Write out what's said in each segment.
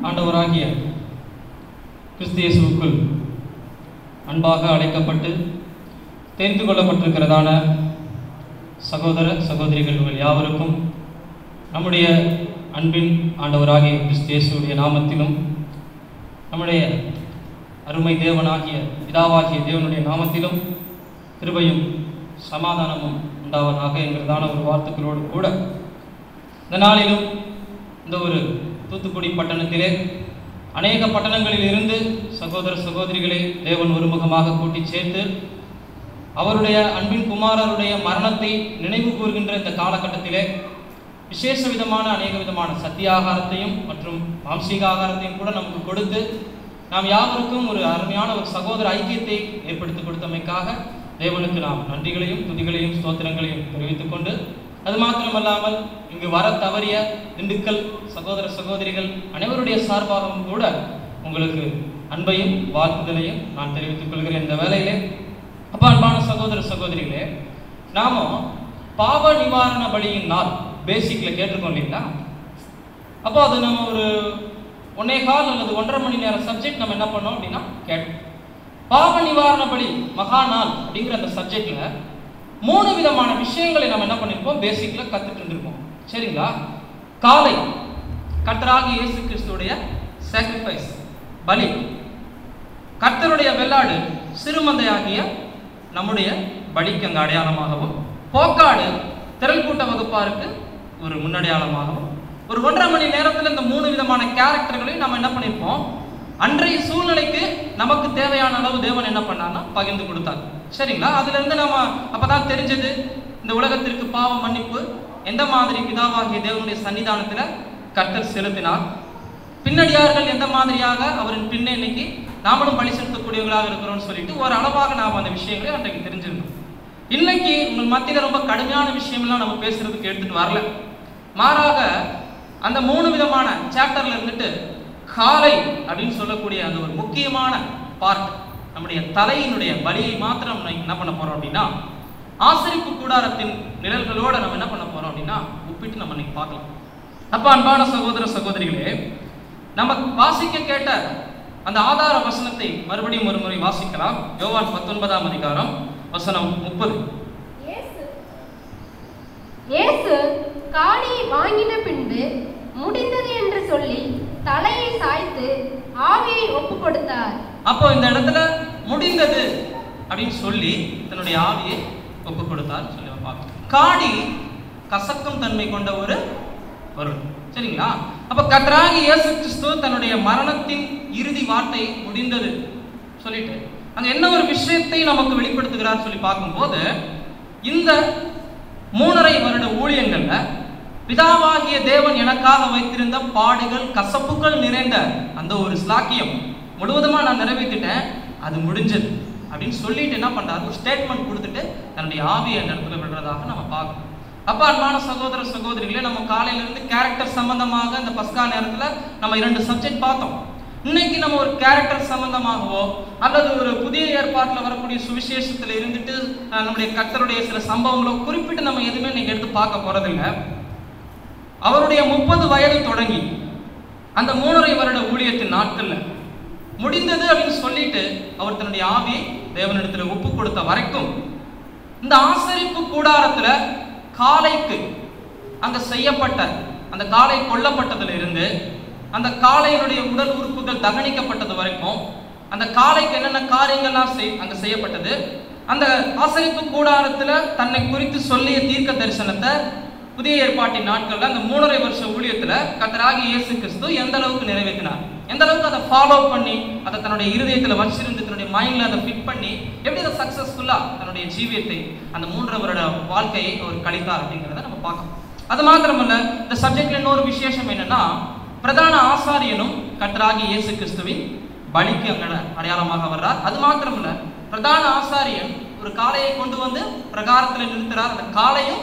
ஆண்டவராகிய கிறிஸ்துவயேசுவுக்குள் அன்பாக அழைக்கப்பட்டு தெரிந்து கொள்ளப்பட்டிருக்கிறதான சகோதர சகோதரிகள் உங்கள் யாவருக்கும் நம்முடைய அன்பின் ஆண்டவராகிய கிறிஸ்தியேசுடைய நாமத்திலும் நம்முடைய அருமை தேவனாகிய பிதாவாகிய தேவனுடைய நாமத்திலும் கிருபையும் சமாதானமும் உண்டாவதாக என்கிறதான ஒரு வார்த்தைகளோடு கூட இந்த நாளிலும் இந்த ஒரு தூத்துக்குடி பட்டணத்திலே அநேக பட்டணங்களில் இருந்து சகோதர சகோதரிகளை தேவன் ஒருமுகமாக கூட்டி சேர்த்து அவருடைய அன்பின் குமாரருடைய மரணத்தை நினைவு கூறுகின்ற இந்த காலகட்டத்திலே விசேஷ விதமான அநேக விதமான சத்தியாகாரத்தையும் மற்றும் மாம்சீக ஆகாரத்தையும் கூட நமக்கு கொடுத்து நாம் யாவருக்கும் ஒரு அருமையான ஒரு சகோதர ஐக்கியத்தை ஏற்படுத்தி கொடுத்தமைக்காக தேவனுக்கு நாம் நன்றிகளையும் துதிகளையும் ஸ்தோத்திரங்களையும் தெரிவித்துக் கொண்டு அது மாத்திரமல்லாமல் இங்கு வர தவறிய திண்டுக்கல் சகோதர சகோதரிகள் அனைவருடைய சார்பாகவும் கூட உங்களுக்கு அன்பையும் வாழ்த்துதலையும் நான் தெரிவித்துக் கொள்கிறேன் இந்த வேலையிலே அப்ப அன்பான சகோதர சகோதரிகளே நாம பாவ நிவாரண பலியின் நாள் பேசிக்ல கேட்டிருக்கோம் இல்லைங்களா? அப்போ அது நம்ம ஒரு ஒன்னே கால் அல்லது ஒன்றரை மணி நேரம் சப்ஜெக்ட் நம்ம என்ன பண்ணோம் அப்படின்னா கேட்டோம். பாவ நிவாரண பலி மகா நாள் அப்படிங்கிற அந்த சப்ஜெக்ட்ல மூணு விதமான விஷயங்களை நம்ம என்ன பண்ணிருப்போம்? பேசிக்ல கத்துட்டு இருந்திருப்போம். சரிங்களா? காலை. கர்த்தராக இயேசு கிறிஸ்துடைய சாக்ரிஃபைஸ் பலி. கர்த்தருடைய வெள்ளாடு சிறுமந்தையாகிய நம்முடைய பலிக்கு அந்த அடையாளமாகவும் போக்காடு திரள் கூட்ட வகுப்பாருக்கு ஒரு முன்னடையாளமாகவும் ஒரு ஒன்றரை மணி நேரத்தில் இந்த மூணு விதமான கேரக்டர்களையும் நம்ம என்ன பண்ணியிருப்போம் அன்றைய சூழ்நிலைக்கு நமக்கு தேவையான அளவு தேவன் என்ன பண்ணான்னா பகிர்ந்து கொடுத்தார். சரிங்களா? அதுல இருந்து நம்ம அப்பதான் தெரிஞ்சது இந்த உலகத்திற்கு பாவ மன்னிப்பு எந்த மாதிரி பிதாவாகிய தேவனுடைய சன்னிதானத்துல கர்த்தர் செலுத்தினார். பின்னடியார்கள் எந்த மாதிரியாக அவரின் பின்னே இன்னைக்கு நாமளும் பலி செலுத்தக்கூடியவர்களாக இருக்கிறோம்னு சொல்லிட்டு ஒரு அளவாக நாம் அந்த விஷயங்களை அன்றைக்கு தெரிஞ்சிருந்தோம். இன்னைக்கு உங்கள் மத்தியில ரொம்ப கடுமையான விஷயம்லாம் நம்ம பேசுறதுக்கு எடுத்துட்டு வரல. மாறாக அந்த மூணு விதமான சாப்டர்ல இருந்துட்டு காலை அப்படின்னு சொல்லக்கூடிய அந்த ஒரு முக்கியமான பார்ட் நம்முடைய தலையினுடைய வலியை மாத்திரம் என்ன பண்ண போறோம் அப்படின்னா ஆசரிப்பு கூடாரத்தின் நிழல்களோட நம்ம என்ன பண்ண போறோம் அப்படின்னா ஒப்பிட்டு நம்ம இன்னைக்கு பார்க்கலாம். அப்ப அன்பான சகோதர சகோதரிகளே நம்ம வாசிக்க கேட்ட அந்த ஆதார வசனத்தை மறுபடியும் ஒரு முறை வாசிக்கலாம். யோவான் பத்தொன்பதாம் அதிகாரம் வசனம் முப்பது. இயேசு. இயேசு வாங்கின பின்பு முடிந்தது என்று சொல்லி தலையை சாய்த்து ஆவியை ஒப்பு கொடுத்தார் அப்போ இந்த இடத்துல முடிந்தது அப்படின்னு சொல்லி தன்னுடைய ஆவியை ஒப்பு கொடுத்தார் சொல்லி பார்க்கணும். காடி கசக்கும் தன்மை கொண்ட ஒரு பொருள். சரிங்களா? அப்ப கத்ராகி இயேசு கிறிஸ்து தன்னுடைய மரணத்தின் இறுதி வார்த்தை முடிந்தது. சொல்லிட்டு அங்க என்ன ஒரு விஷயத்தை நமக்கு வெளிப்படுத்துகிறார் சொல்லி பார்க்கும்போது இந்த மூணரை வருட ஊழியங்கள்ல பிதாவாகிய தேவன் எனக்காக வைத்திருந்த பாடுகள் கசப்புகள் நிறைந்த அந்த ஒரு ஸ்லாக்கியம் முழுவதுமா நான் நிறைவேற்றிட்டேன் அது முடிஞ்சது. அப்படின்னு சொல்லிட்டு என்ன பண்றாரு? ஒரு ஸ்டேட்மெண்ட் கொடுத்துட்டு தன்னுடைய ஆவியை அந்த இடத்துல விடுறதாக நம்ம பார்க்கணும். அப்ப அன்பான சகோதர சகோதரிகளே நம்ம காலையில இருந்து கேரக்டர் சம்பந்தமாக இந்த பஸ்கா நேரத்துல நம்ம இரண்டு சப்ஜெக்ட் பார்த்தோம். இன்னைக்கு நம்ம ஒரு கேரக்டர் சம்பந்தமாகவோ அல்லது ஒரு புதிய ஏற்பாட்டில் வரக்கூடிய சுவிசேஷத்தில் இருந்துட்டு நம்முடைய கர்த்தருடைய சில சம்பவங்களோ குறிப்பிட்டு நம்ம எதுவுமே இன்னைக்கு எடுத்து பார்க்க போறதில்லை. அவருடைய முப்பது வயது தொடங்கி அந்த மூணரை வருட ஊழியத்தின் நாட்கள்ல முடிந்தது அப்படின்னு சொல்லிட்டு அவர் தன்னுடைய ஆவியை தேவனிடத்தில் ஒப்பு கொடுத்த வரைக்கும் இந்த ஆசரிப்பு கூடாரத்துல காளைக்கு அங்க செய்யப்பட்ட அந்த காளை கொல்லப்பட்டதுல இருந்து அந்த காளையினுடைய உடல் உறுப்புகள் தகனிக்கப்பட்டது வரைக்கும் அந்த காளைக்கு என்னென்ன காரியங்கள்லாம் செய் அங்கே செய்யப்பட்டது? அந்த ஆசரிப்பு கூடாரத்தில் தன்னை குறித்து சொல்லிய தீர்க்க தரிசனத்தை புதிய ஏற்பாட்டின் நாட்களில் அந்த மூணரை வருஷ ஊழியத்தில் கத்தராகி இயேசு கிறிஸ்து எந்த அளவுக்கு நிறைவேற்றினார்? எந்த அளவுக்கு அதை ஃபாலோ பண்ணி அதை தன்னுடைய இருதயத்தில் வச்சிருந்து தன்னுடைய மைண்டில் அதை ஃபிட் பண்ணி எப்படி அதை சக்ஸஸ்ஃபுல்லாக தன்னுடைய ஜீவியத்தை அந்த மூன்று வருட வாழ்க்கையை அவர் கழித்தார் அப்படிங்கிறத நம்ம பார்க்கணும். அது மாத்திரமல்ல இந்த சப்ஜெக்ட்ல இன்னொரு விசேஷம் என்னன்னா பிரதான ஆசாரியனும் கர்த்தராகிய இயேசு கிறிஸ்துவின் பலிக்கு அங்கே அடையாளமாக வர்றார். அது மாத்திரமல்ல பிரதான ஆசாரியன் ஒரு காளையை கொண்டு வந்து பிரகாரத்தில் நிறுத்துறார். அந்த காளையும்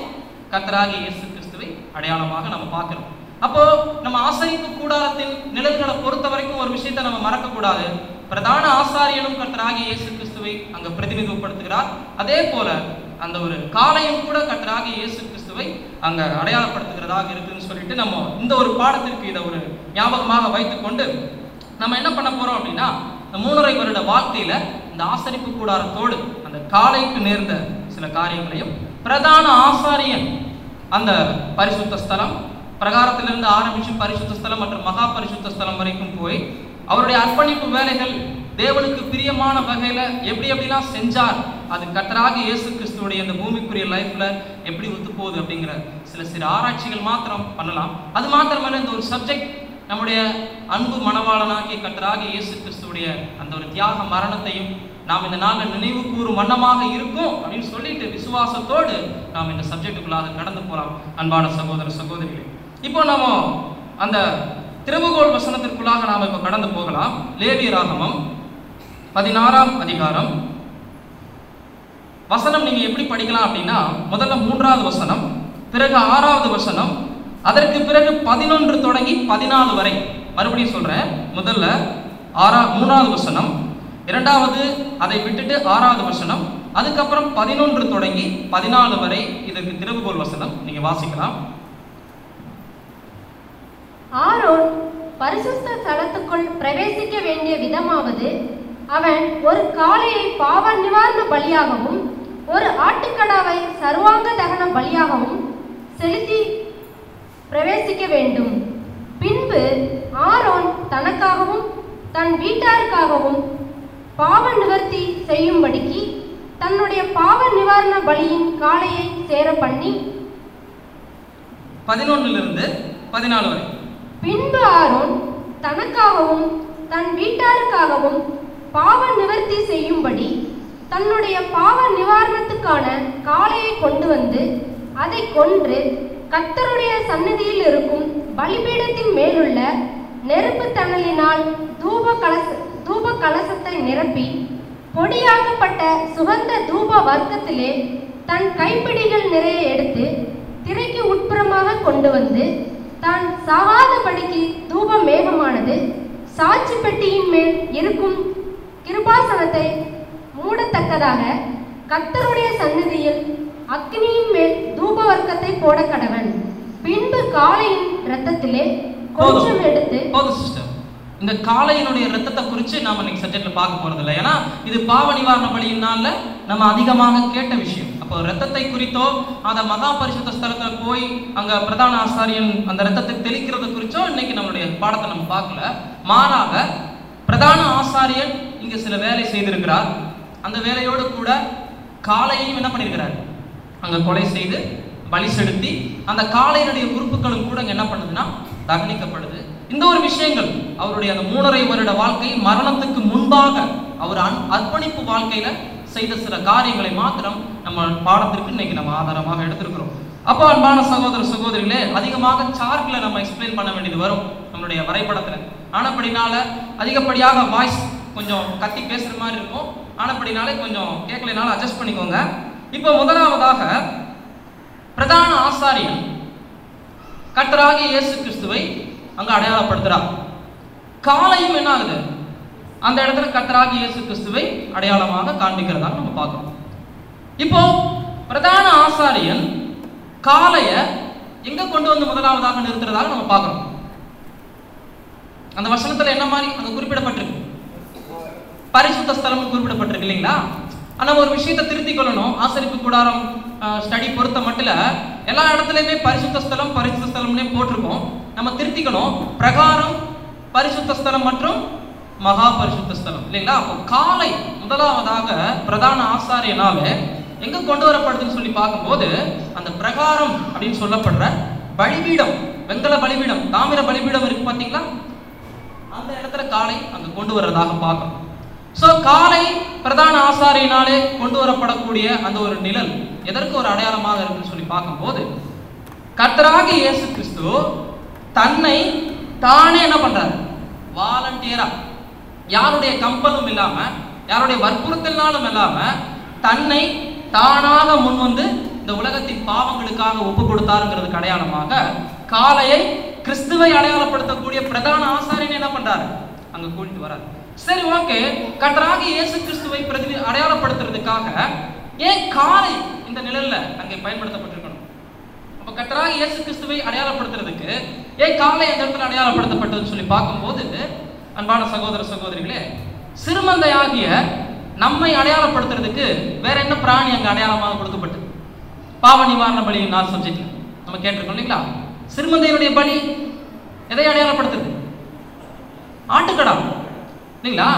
கத்தராகி இயேசு கிறிஸ்துவை அடையாளமாக நம்ம பார்க்கிறோம். அப்போ நம்ம ஆசரிப்பு கூடாரத்தின் நிழல்களை பொறுத்த வரைக்கும் ஒரு விஷயத்தை நம்ம மறக்க கூடாது பிரதான ஆசாரியனும் கர்த்தராகிய இயேசு கிறிஸ்துவை அங்க பிரதிநிதிப்படுத்துகிறார் அதே போல அந்த ஒரு காலையும் கூட கர்த்தராகிய இயேசு கிறிஸ்துவை அங்க அடையாளப்படுத்துகிறதாக இருக்குன்னு சொல்லிட்டு நம்ம இந்த ஒரு பாடத்திற்கு இதை ஒரு ஞாபகமாக வைத்துக்கொண்டு நம்ம என்ன பண்ண போறோம் அப்படின்னா இந்த மூணரை வருட வாழ்க்கையில இந்த ஆசரிப்பு கூடாரத்தோடு அந்த காலைக்கு நேர்ந்த சில காரியங்களையும் பிரதான ஆசாரியன் அந்த பரிசுத்த ஸ்தலம் பிரகாரத்திலிருந்து ஆரம்பிச்சு பரிசுத்த ஸ்தலம் மற்றும் மகா பரிசுத்த ஸ்தலம் வரைக்கும் போய் அவருடைய அர்ப்பணிப்பு வேலைகள் தேவனுக்கு பிரியமான வகையில் எப்படி எப்படிலாம் செஞ்சார்? அது கத்தராக இயேசு கிறிஸ்துவோடைய இந்த பூமிக்குரிய லைஃப்ல எப்படி ஒத்து போகுது அப்படிங்கிற சில சில ஆராய்ச்சிகள் மாத்திரம் பண்ணலாம். அது மாத்திரமல்ல இந்த ஒரு சப்ஜெக்ட் நம்முடைய அன்பு மனவாளனாகிய கத்தராக இயேசு கிறிஸ்துடைய அந்த ஒரு தியாக மரணத்தையும் நாம் இந்த நாளில் நினைவு கூறும் வண்ணமாக இருக்கும் அப்படின்னு சொல்லிட்டு விசுவாசத்தோடு நாம் இந்த சப்ஜெக்டுக்குள்ளாக கடந்து போகலாம் அன்பான சகோதர சகோதரிகளே இப்போ நாம அந்த திருவுகோள் வசனத்திற்குள்ளாக நாம் இப்போ கடந்து போகலாம். லேவிய ராகமம் பதினாறாம் அதிகாரம். வசனம் நீங்க எப்படி படிக்கலாம் அப்படின்னா முதல்ல மூன்றாவது வசனம் பிறகு ஆறாவது வசனம் அதற்கு பிறகு பதினொன்று தொடங்கி பதினாலு வரை. மறுபடியும் சொல்றேன் முதல்ல ஆறா மூணாவது வசனம் இரண்டாவது அதை விட்டுட்டு ஆறாவது வசனம் அதுக்கப்புறம் பதினொன்று தொடங்கி பதினாலு வரை இதற்கு திறவுகோல் வசனம் நீங்க வாசிக்கலாம். ஆரோன் பரிசுத்த ஸ்தலத்துக்குள் பிரவேசிக்க வேண்டிய விதமாவது அவன் ஒரு காளையை பாவ நிவாரண பலியாகவும் ஒரு ஆட்டுக்கடாவை சர்வாங்க தகன பலியாகவும் செலுத்தி பிரவேசிக்க வேண்டும். பின்பு ஆரோன் தனக்காகவும் தன் வீட்டாருக்காகவும் பாவ நிவர்த்தி செய்யும்படிக்கு தன்னுடைய பாவ நிவாரண பலியின் காளையை சேர பண்ணி பதினொன்னுல பதினாலு வரை. பின்பு ஆரோன் தனக்காகவும் தன் வீட்டாருக்காகவும் பாவ நிவர்த்தி செய்யும்படி தன்னுடைய பாவ நிவாரணத்துக்கான காளையை கொண்டு வந்து அதை கொன்று கர்த்தருடைய சந்நிதியில் இருக்கும் பலிபீடத்தின் மேலுள்ள நெருப்பு தணலினால் தூப கலச தூப கலசத்தை நிரப்பி பொடியாக்கப்பட்ட சுகந்த தூப வர்க்கத்திலே தன் கைப்பிடிகள் நிறைய எடுத்து திரைக்கு உட்புறமாக கொண்டு வந்து தான் சாகாதபடிக்கு தூப மேகமானது. சாட்சி பெட்டியின் மேல் இருக்கும் கிருபாசனத்தை மூடத்தக்கதாக கர்த்தருடைய சந்நிதியில் அக்னியின் மேல் தூப வர்க்கத்தை போட கடவன். பின்பு காளையின் இரத்தத்திலே கொஞ்சம் எடுத்து இந்த காளையினுடைய ரத்தத்தை குறித்து நாம இன்னைக்கு சப்ஜெக்ட்ல பார்க்க போறது இல்லை ஏன்னா இது பாவ நிவாரண பலியினால நம்ம அதிகமாக கேட்ட விஷயம். அப்போ ரத்தத்தை குறித்தோ அந்த மகா பரிசுத்த ஸ்தலத்தில் போய் அங்க பிரதான ஆசாரியன் அந்த ரத்தத்தை தெளிக்கிறது குறிச்சோ இன்னைக்கு நம்மளுடைய பாடத்தை நம்ம பார்க்கல. மாறாக பிரதான ஆசாரியன் இங்க சில வேலை செய்திருக்கிறார். அந்த வேலையோடு கூட காளையையும் என்ன பண்ணியிருக்கிறார் அங்க கொலை செய்து பலி செலுத்தி அந்த காளையினுடைய உறுப்புகளும் கூட இங்க என்ன பண்ணுதுன்னா தகனிக்கப்படுது. இந்த ஒரு விஷயங்கள் அவருடைய அந்த மூணரை வருட வாழ்க்கை மரணத்துக்கு முன்பாக அவர் அன் அர்ப்பணிப்பு வாழ்க்கையில செய்த சில காரியங்களை மாத்திரம் நம்ம பாடத்திற்கு இன்னைக்கு நம்ம ஆதாரமாக எடுத்திருக்கிறோம். அப்போ அன்பான சகோதர சகோதரிகளே அதிகமாக சார்ட்ல நம்ம எக்ஸ்பிளைன் பண்ண வேண்டியது வரும் நம்மளுடைய வரைபடத்துல. ஆனப்படினால அதிகப்படியாக வாய்ஸ் கொஞ்சம் கத்தி பேசுற மாதிரி இருக்கும். ஆனப்படினாலே கொஞ்சம் கேட்கலைனாலும் அட்ஜஸ்ட் பண்ணிக்கோங்க. இப்போ முதலாவதாக பிரதான ஆசாரியன் கர்த்தராகிய இயேசு கிறிஸ்துவை அங்கே அடையாளப்படுத்துறார். காலையும் என்ன ஆகுது அந்த இடத்துல கர்த்தராகிய இயேசு கிறிஸ்துவை அடையாளமாக காண்பிக்கிறதா நம்ம பார்க்குறோம். இப்போ பிரதான ஆசாரியன் காலைய எங்க கொண்டு வந்து முதலாவதாக நிறுத்துறதாக நம்ம பார்க்கிறோம் அந்த வசனத்துல என்ன மாதிரி அங்க குறிப்பிடப்பட்டிருக்கு? பரிசுத்த ஸ்தலம் குறிப்பிடப்பட்டிருக்கு இல்லைங்களா? ஆனா ஒரு விஷயத்தை திருத்திக் கொள்ளணும். ஆசரிப்பு கூடாரம் ஸ்டடி பொறுத்த மட்டும் எல்லா இடத்துலையுமே பரிசுத்த ஸ்தலம் பரிசுத்த ஸ்தலம்னே போட்டிருக்கோம். நம்ம திருத்திக்கணும். பிரகாரம் பரிசுத்த ஸ்தலம் மற்றும் மகா பரிசுத்த ஸ்தலம் இல்லைங்களா? அப்போ காலை முதலாவதாக பிரதான ஆசாரியனாலே எங்க கொண்டு வரப்படுதுன்னு சொல்லி பார்க்கும்போது அந்த பிரகாரம் அப்படின்னு சொல்லப்படுற பலிபீடம் வெங்கல பலிபீடம் தாமிர பலிபீடம் இருக்கு பார்த்தீங்களா? அந்த இடத்துல காலை அங்க கொண்டு வர்றதாக பார்க்கணும். சோ காலை பிரதான ஆசாரியினாலே கொண்டு வரப்படக்கூடிய அந்த ஒரு நிழல் எதற்கு ஒரு அடையாளமாக இருக்குன்னு சொல்லி பார்க்கும்போது கத்தராக இயேசு கிறிஸ்து தன்னை தானே என்ன பண்றாரு? வாலண்டியரா யாருடைய கம்பலும் இல்லாம யாருடைய வற்புறுத்தினாலும் இல்லாம தன்னை தானாக முன் வந்து இந்த உலகத்தின் பாவங்களுக்காக ஒப்பு கொடுத்தாருங்கிறதுக்கு அடையாளமாக காலையை கிறிஸ்துவை அடையாளப்படுத்தக்கூடிய பிரதான ஆசாரியன் என்ன பண்றாரு? அங்க கூட்டிட்டு வராரு சரி ஓகே. கர்த்தராக இயேசு கிறிஸ்துவை பிரதி அடையாளப்படுத்துறதுக்காக ஏன் காலை இந்த நிழல்ல அங்கே பயன்படுத்தப்பட்டிருக்கணும்? அப்ப கட்டராக இயேசு கிறிஸ்துவை அடையாளப்படுத்துறதுக்கு ஏன் காலை அந்த இடத்துல அடையாளப்படுத்தப்பட்டதுன்னு சொல்லி பார்க்கும்போது அன்பான சகோதர சகோதரிகளே சிறுமந்தையாகிய நம்மை அடையாளப்படுத்துறதுக்கு வேற என்ன பிராணி அங்கே அடையாளமாக கொடுக்கப்பட்டது? பாவ நிவாரண பலி நான் சப்ஜெக்ட்ல நம்ம கேட்டிருக்கோம் இல்லைங்களா? சிறுமந்தையினுடைய பலி எதை அடையாளப்படுத்துது ஆட்டுக்கடா. இல்லைங்களா?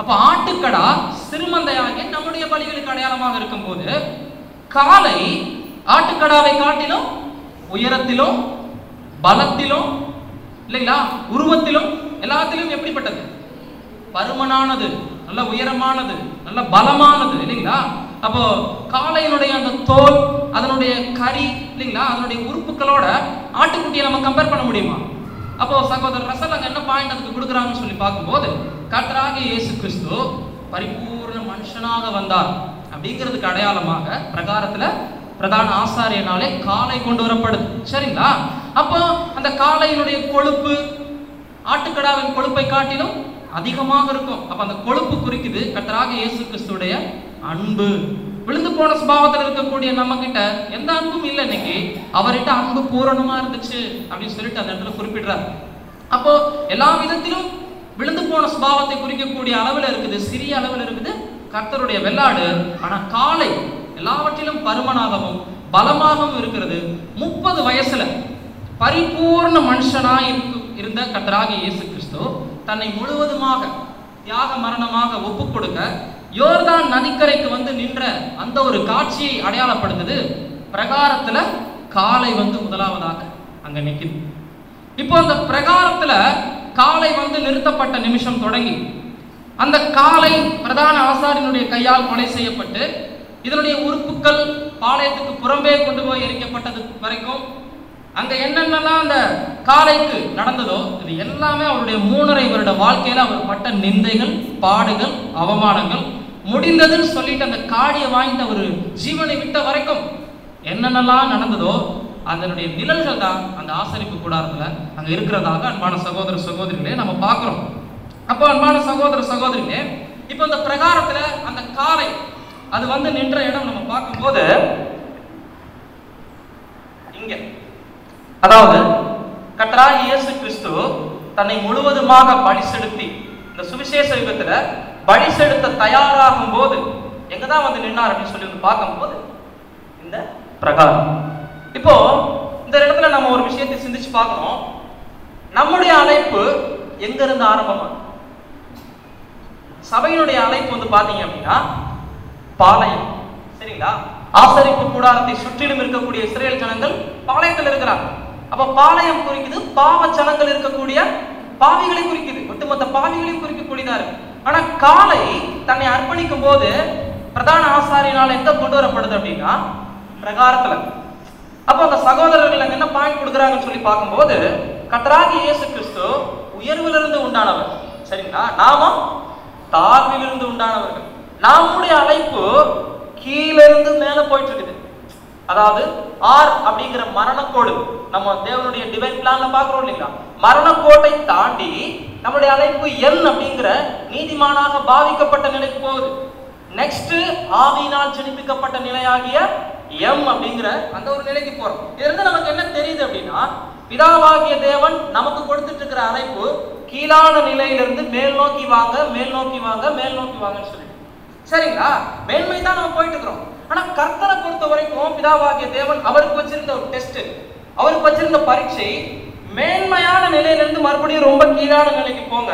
அப்ப ஆட்டுக்கடா சிறுமந்தையாகிய நம்முடைய பலிகளுக்கு அடையாளமாக இருக்கும் போது காலை ஆட்டுக்கடாவை காட்டிலும் உயரத்திலும் பலத்திலும் இல்லைங்களா? உருவத்திலும் எல்லாத்திலும் எப்படிப்பட்டது? பருமனானது. நல்ல உயரமானது நல்ல பலமானது இல்லைங்களா? அப்போ காளையினுடைய அந்த தோல் அதனுடைய கறி இல்லைங்களா? அதனுடைய உறுப்புகளோட ஆட்டுக்குட்டியை நம்ம கம்பேர் பண்ண முடியுமா? அப்போ சகோதரர் ரசல் அங்கே என்ன பாயிண்ட் அதுக்கு கொடுக்குறாங்கன்னு சொல்லி பார்க்கும்போது கர்த்தராகிய இயேசு கிறிஸ்து பரிபூர்ண மனுஷனாக வந்தார். அப்படிங்கிறதுக்கு அடையாளமாக பிரகாரத்தில் பிரதான ஆசாரியனாலே காலை கொண்டு வரப்படுது. சரிங்களா? அப்போ அந்த காளையினுடைய கொழுப்பு ஆட்டுக்கடாவின் கொழுப்பை காட்டிலும் அதிகமாக இருக்கும். அப்ப அந்த கொழுப்பு குறிக்குது. கத்தராக இயேசு கிறிஸ்துடைய அன்பு. விழுந்து போன சுபாவத்தில் இருக்கக்கூடிய நம்ம கிட்ட எந்த அன்பும் இல்லை இன்னைக்கு. அவர்கிட்ட அன்பு பூரணமா இருந்துச்சு அப்படின்னு சொல்லிட்டு அந்த இடத்துல குறிப்பிடுறார். அப்போ எல்லா விதத்திலும் விழுந்து போன சுபாவத்தை குறிக்கக்கூடிய அளவில் இருக்குது. சிறிய அளவில் இருக்குது கர்த்தருடைய வெள்ளாடு. ஆனா காலை எல்லாவற்றிலும் பருமனாகவும் பலமாகவும் இருக்கிறது. முப்பது வயசுல பரிபூர்ண மனுஷனாய் இருந்த கத்தராக இயேசு கிறிஸ்து தன்னை முழுவதுமாக தியாக மரணமாக ஒப்பு கொடுக்க யோர்தான் நதிக்கரைக்கு வந்து நின்ற அந்த ஒரு காட்சியை அடையாளப்படுத்துது பிரகாரத்துல காலை வந்து முதலாவதாக அங்க நிற்குது இப்போ அந்த பிரகாரத்துல காலை வந்து நிறுத்தப்பட்ட நிமிஷம் தொடங்கி அந்த காலை பிரதான ஆசாரியனுடைய கையால் கொலை செய்யப்பட்டு இதனுடைய உறுப்புகள் பாளையத்துக்கு புறம்பே கொண்டு போய் எரிக்கப்பட்டது வரைக்கும் அங்க என்னென்னலாம் அந்த காலைக்கு நடந்ததோ இது எல்லாமே அவருடைய மூணரை வருட வாழ்க்கையில அவர் பட்ட நிந்தைகள் பாடுகள் அவமானங்கள். முடிந்ததுன்னு சொல்லிட்டு அந்த காடியை வாங்கிட்டு அவர் ஜீவனை விட்ட வரைக்கும் என்னென்னலாம் நடந்ததோ அதனுடைய நிழல்கள் தான் அந்த ஆசரிப்பு கூடாரத்துல அங்க இருக்கிறதாக அன்பான சகோதர சகோதரிகளே நம்ம பார்க்கிறோம். அப்போ அன்பான சகோதர சகோதரிகளே இப்போ இந்த பிரகாரத்துல அந்த காலை அது வந்து நின்ற இடம் நம்ம பார்க்கும்போது இங்க அதாவது கர்த்தராகிய இயேசு கிறிஸ்து தன்னை முழுவதுமாக பலி செலுத்தி இந்த சுவிசேஷ யுகத்துல பலி செலுத்த தயாராகும் போது எங்க தான் வந்து நின்னார் அப்படின்னு சொல்லி வந்து பார்க்கும்போது இந்த பிரகாரம். இப்போ இந்த இடத்துல நம்ம ஒரு விஷயத்தை சிந்திச்சு பார்க்கணும். நம்முடைய அழைப்பு எங்க இருந்து ஆரம்பமா சபையினுடைய அழைப்பு வந்து பாத்தீங்க அப்படின்னா பாளையம். சரிங்களா? ஆசரிப்பு கூடாரத்தை சுற்றிலும் இருக்கக்கூடிய இஸ்ரேல் ஜனங்கள் பாளையத்தில் இருக்கிறாங்க. அப்ப பாளையம் குறிக்குது பாவ சலங்கள் இருக்கக்கூடிய பாவிகளை குறிக்குது. ஒட்டுமொத்த பாவிகளையும் குறிக்கக்கூடியதா இருக்கு. ஆனா காலை தன்னை அர்ப்பணிக்கும் போது பிரதான ஆசாரியனால் எங்க கொண்டு வரப்படுது அப்படின்னா பிரகாரத்துல. அப்போ அந்த சகோதரர்கள் அங்க என்ன பாயிண்ட் கொடுக்குறாங்கன்னு சொல்லி பார்க்கும்போது கத்தராகி இயேசு கிறிஸ்து உயர்விலிருந்து உண்டானவர். சரிங்களா? நாமும் தாழ்விலிருந்து உண்டானவர்கள். நம்முடைய அழைப்பு கீழிருந்து மேல போயிட்டு இருக்குது. அதாவது ஆர் அப்படிங்கிற மரணக்கோடு. நம்ம தேவனுடைய டிவைன் பிளான்ல பாக்குறோம் இல்லைங்களா? மரணக்கோட்டை தாண்டி நம்மளுடைய அழைப்பு என் அப்படிங்கிற நீதிமானாக பாவிக்கப்பட்ட நிலைக்கு போகுது. நெக்ஸ்ட் ஆவியினால் ஜெனிப்பிக்கப்பட்ட நிலையாகிய எம் அப்படிங்கிற அந்த ஒரு நிலைக்கு போறோம். இதுல இருந்து நமக்கு என்ன தெரியுது அப்படின்னா பிதாவாகிய தேவன் நமக்கு கொடுத்துட்டு இருக்கிற அழைப்பு கீழான நிலையிலிருந்து மேல் நோக்கி வாங்க மேல் நோக்கி வாங்க மேல் நோக்கி வாங்கன்னு சொல்லிட்டு. சரிங்களா? மேன்மை தான் நம்ம போயிட்டு இருக்கிறோம். ஆனா கர்த்தரை பொறுத்த வரைக்கும் பிதாவாகிய தேவன் அவருக்கு வச்சிருந்த ஒரு டெஸ்ட் அவருக்கு வச்சிருந்த பரீட்சை மேன்மையான நிலையிலிருந்து மறுபடியும் ரொம்ப கீழான நிலைக்கு போங்க.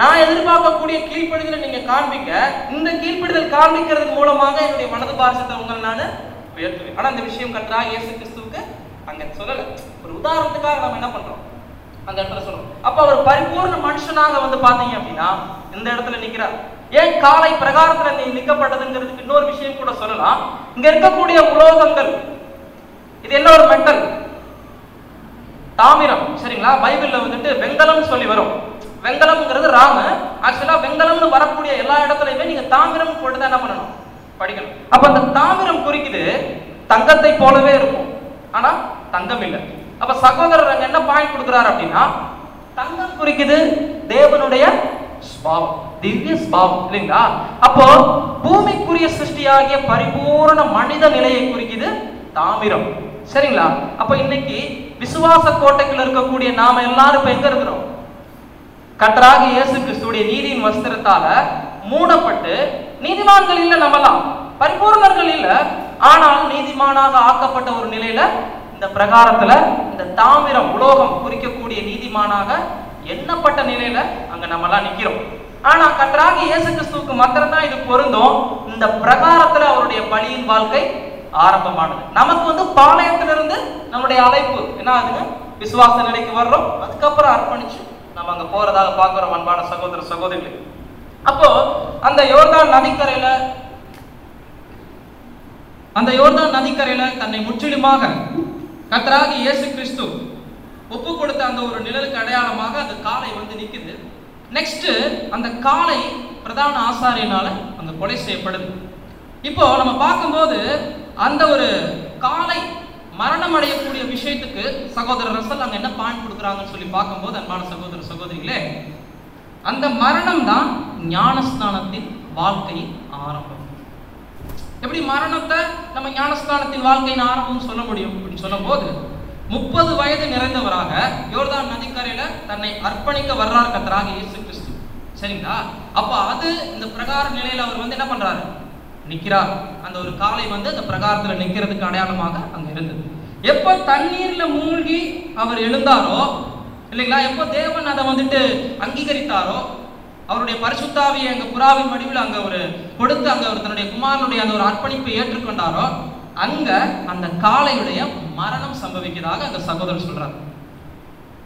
நான் எதிர்பார்க்கக்கூடிய கீழ்ப்படுதலை நீங்க காண்பிக்க இந்த கீழ்ப்படுதல் காண்பிக்கிறது மூலமாக என்னுடைய மனது பாரசத்தை உங்களை நான் உயர்த்துவேன். ஆனா இந்த விஷயம் கற்றா இயேசு கிறிஸ்துவுக்கு அங்க சொல்லல. ஒரு உதாரணத்துக்காக நம்ம என்ன பண்றோம்? அந்த இடத்துல சொல்றோம். அப்ப அவர் பரிபூர்ண மனுஷனாக வந்து பாத்தீங்க அப்படின்னா இந்த இடத்துல நிக்கிறார். ஏன் காலை பிரகாரத்துல நீ நிற்கப்பட்டதுங்கிறதுக்கு இன்னொரு விஷயம் கூட சொல்லலாம். இங்க இருக்கக்கூடிய உலோகங்கள் இது என்ன ஒரு மெட்டல்? தாமிரம் சரிங்களா? பைபிள்ல வந்துட்டு வெங்கலம்னு சொல்லி வரும். வெங்கலம்ங்கிறது ராம. ஆக்சுவலா வெங்கலம்னு வரக்கூடிய எல்லா இடத்துலயுமே நீங்க தாமிரம் போட்டு தான் என்ன பண்ணணும்? படிக்கணும். அப்ப அந்த தாமிரம் குறிக்குது தங்கத்தை போலவே இருக்கும். ஆனா தங்கம் இல்லை. அப்ப சகோதரர் அங்க என்ன பாயிண்ட் கொடுக்குறாரு அப்படின்னா தங்கம் குறிக்குது தேவனுடைய ஸ்பாவம் திவ்ய ஸ்பாவம் இல்லைங்களா? அப்போ பூமிக்குரிய சிருஷ்டியாகிய பரிபூரண மனித நிலையை குறிக்குது தாமிரம். சரிங்களா? அப்ப இன்னைக்கு விசுவாச கோட்டைக்குள்ள இருக்கக்கூடிய நாம எல்லாரும் இப்ப எங்க இருக்கிறோம்? கற்றாக இயேசு கிறிஸ்துடைய நீதியின் வஸ்திரத்தால மூடப்பட்டு நீதிமான்கள் இல்ல நம்மலாம் பரிபூர்ணர்கள் இல்ல. ஆனால் நீதிமானாக ஆக்கப்பட்ட ஒரு நிலையில இந்த பிரகாரத்துல இந்த தாமிரம் உலோகம் குறிக்கக்கூடிய நீதிமானாக எண்ணப்பட்ட நிலையில அங்க நம்மலாம் நிக்கிறோம். ஆனா கற்றாக இயேசு கிறிஸ்துவுக்கு மாத்திரம் தான் இது பொருந்தும். இந்த பிரகாரத்துல அவருடைய பலியின் வாழ்க்கை ஆரம்பமானது. நமக்கு வந்து பாளையத்திலிருந்து நம்முடைய அழைப்பு என்ன ஆகுதுங்க? விசுவாச நிலைக்கு வர்றோம். அதுக்கப்புறம் அர்ப்பணிச்சு நம்ம அங்க போறதாக பார்க்கிறோம் அன்பான சகோதர சகோதரிகள். அப்போ அந்த யோர்தான் நதிக்கரையில அந்த யோர்தான் நதிக்கரையில தன்னை முற்றிலுமாக கத்தராகி இயேசு கிறிஸ்து ஒப்பு கொடுத்த அந்த ஒரு நிழலுக்கு அடையாளமாக அந்த காளை வந்து நிற்குது நெக்ஸ்ட் அந்த காளை பிரதான ஆசாரியனால அந்த கொலை செய்யப்படுது. இப்போ நம்ம பார்க்கும்போது அந்த ஒரு காளை மரணம் அடையக்கூடிய விஷயத்துக்கு சகோதரர் ரசல் அங்கே என்ன பாயிண்ட் கொடுக்குறாங்கன்னு சொல்லி பார்க்கும்போது அன்பான சகோதர சகோதரிகளே அந்த மரணம் தான் ஞானஸ்தானத்தின் வாழ்க்கையின் ஆரம்பம். எப்படி மரணத்தை நம்ம ஞானஸ்தானத்தின் வாழ்க்கையின் ஆரம்பம் சொல்ல முடியும்? அப்படின்னு சொல்லும்போது முப்பது வயது நிறைந்தவராக யோர்தான் நதிக்கரையில தன்னை அர்ப்பணிக்க வர்றார் கத்தராக இயேசு கிறிஸ்து. சரிங்களா? அப்ப அது இந்த பிரகார நிலையில அவர் வந்து என்ன பண்றாரு? நிக்கிறார். அந்த ஒரு காலை வந்து அந்த பிரகாரத்துல நிக்கிறதுக்கு அடையாளமாக அங்க இருந்தது. எப்போ தண்ணீர்ல மூழ்கி அவர் எழுந்தாரோ இல்லைங்களா? எப்போ தேவன் அதை வந்துட்டு அங்கீகரித்தாரோ அவருடைய பரிசுத்தாவியை அங்க புறாவின் வடிவில் அங்க ஒரு கொடுத்து அங்க ஒரு தன்னுடைய குமாரனுடைய அந்த ஒரு அர்ப்பணிப்பை ஏற்றுக்கொண்டாரோ அங்க அந்த காளையுடைய மரணம் சம்பவிக்கிறதாக அந்த சகோதரர் சொல்றாரு.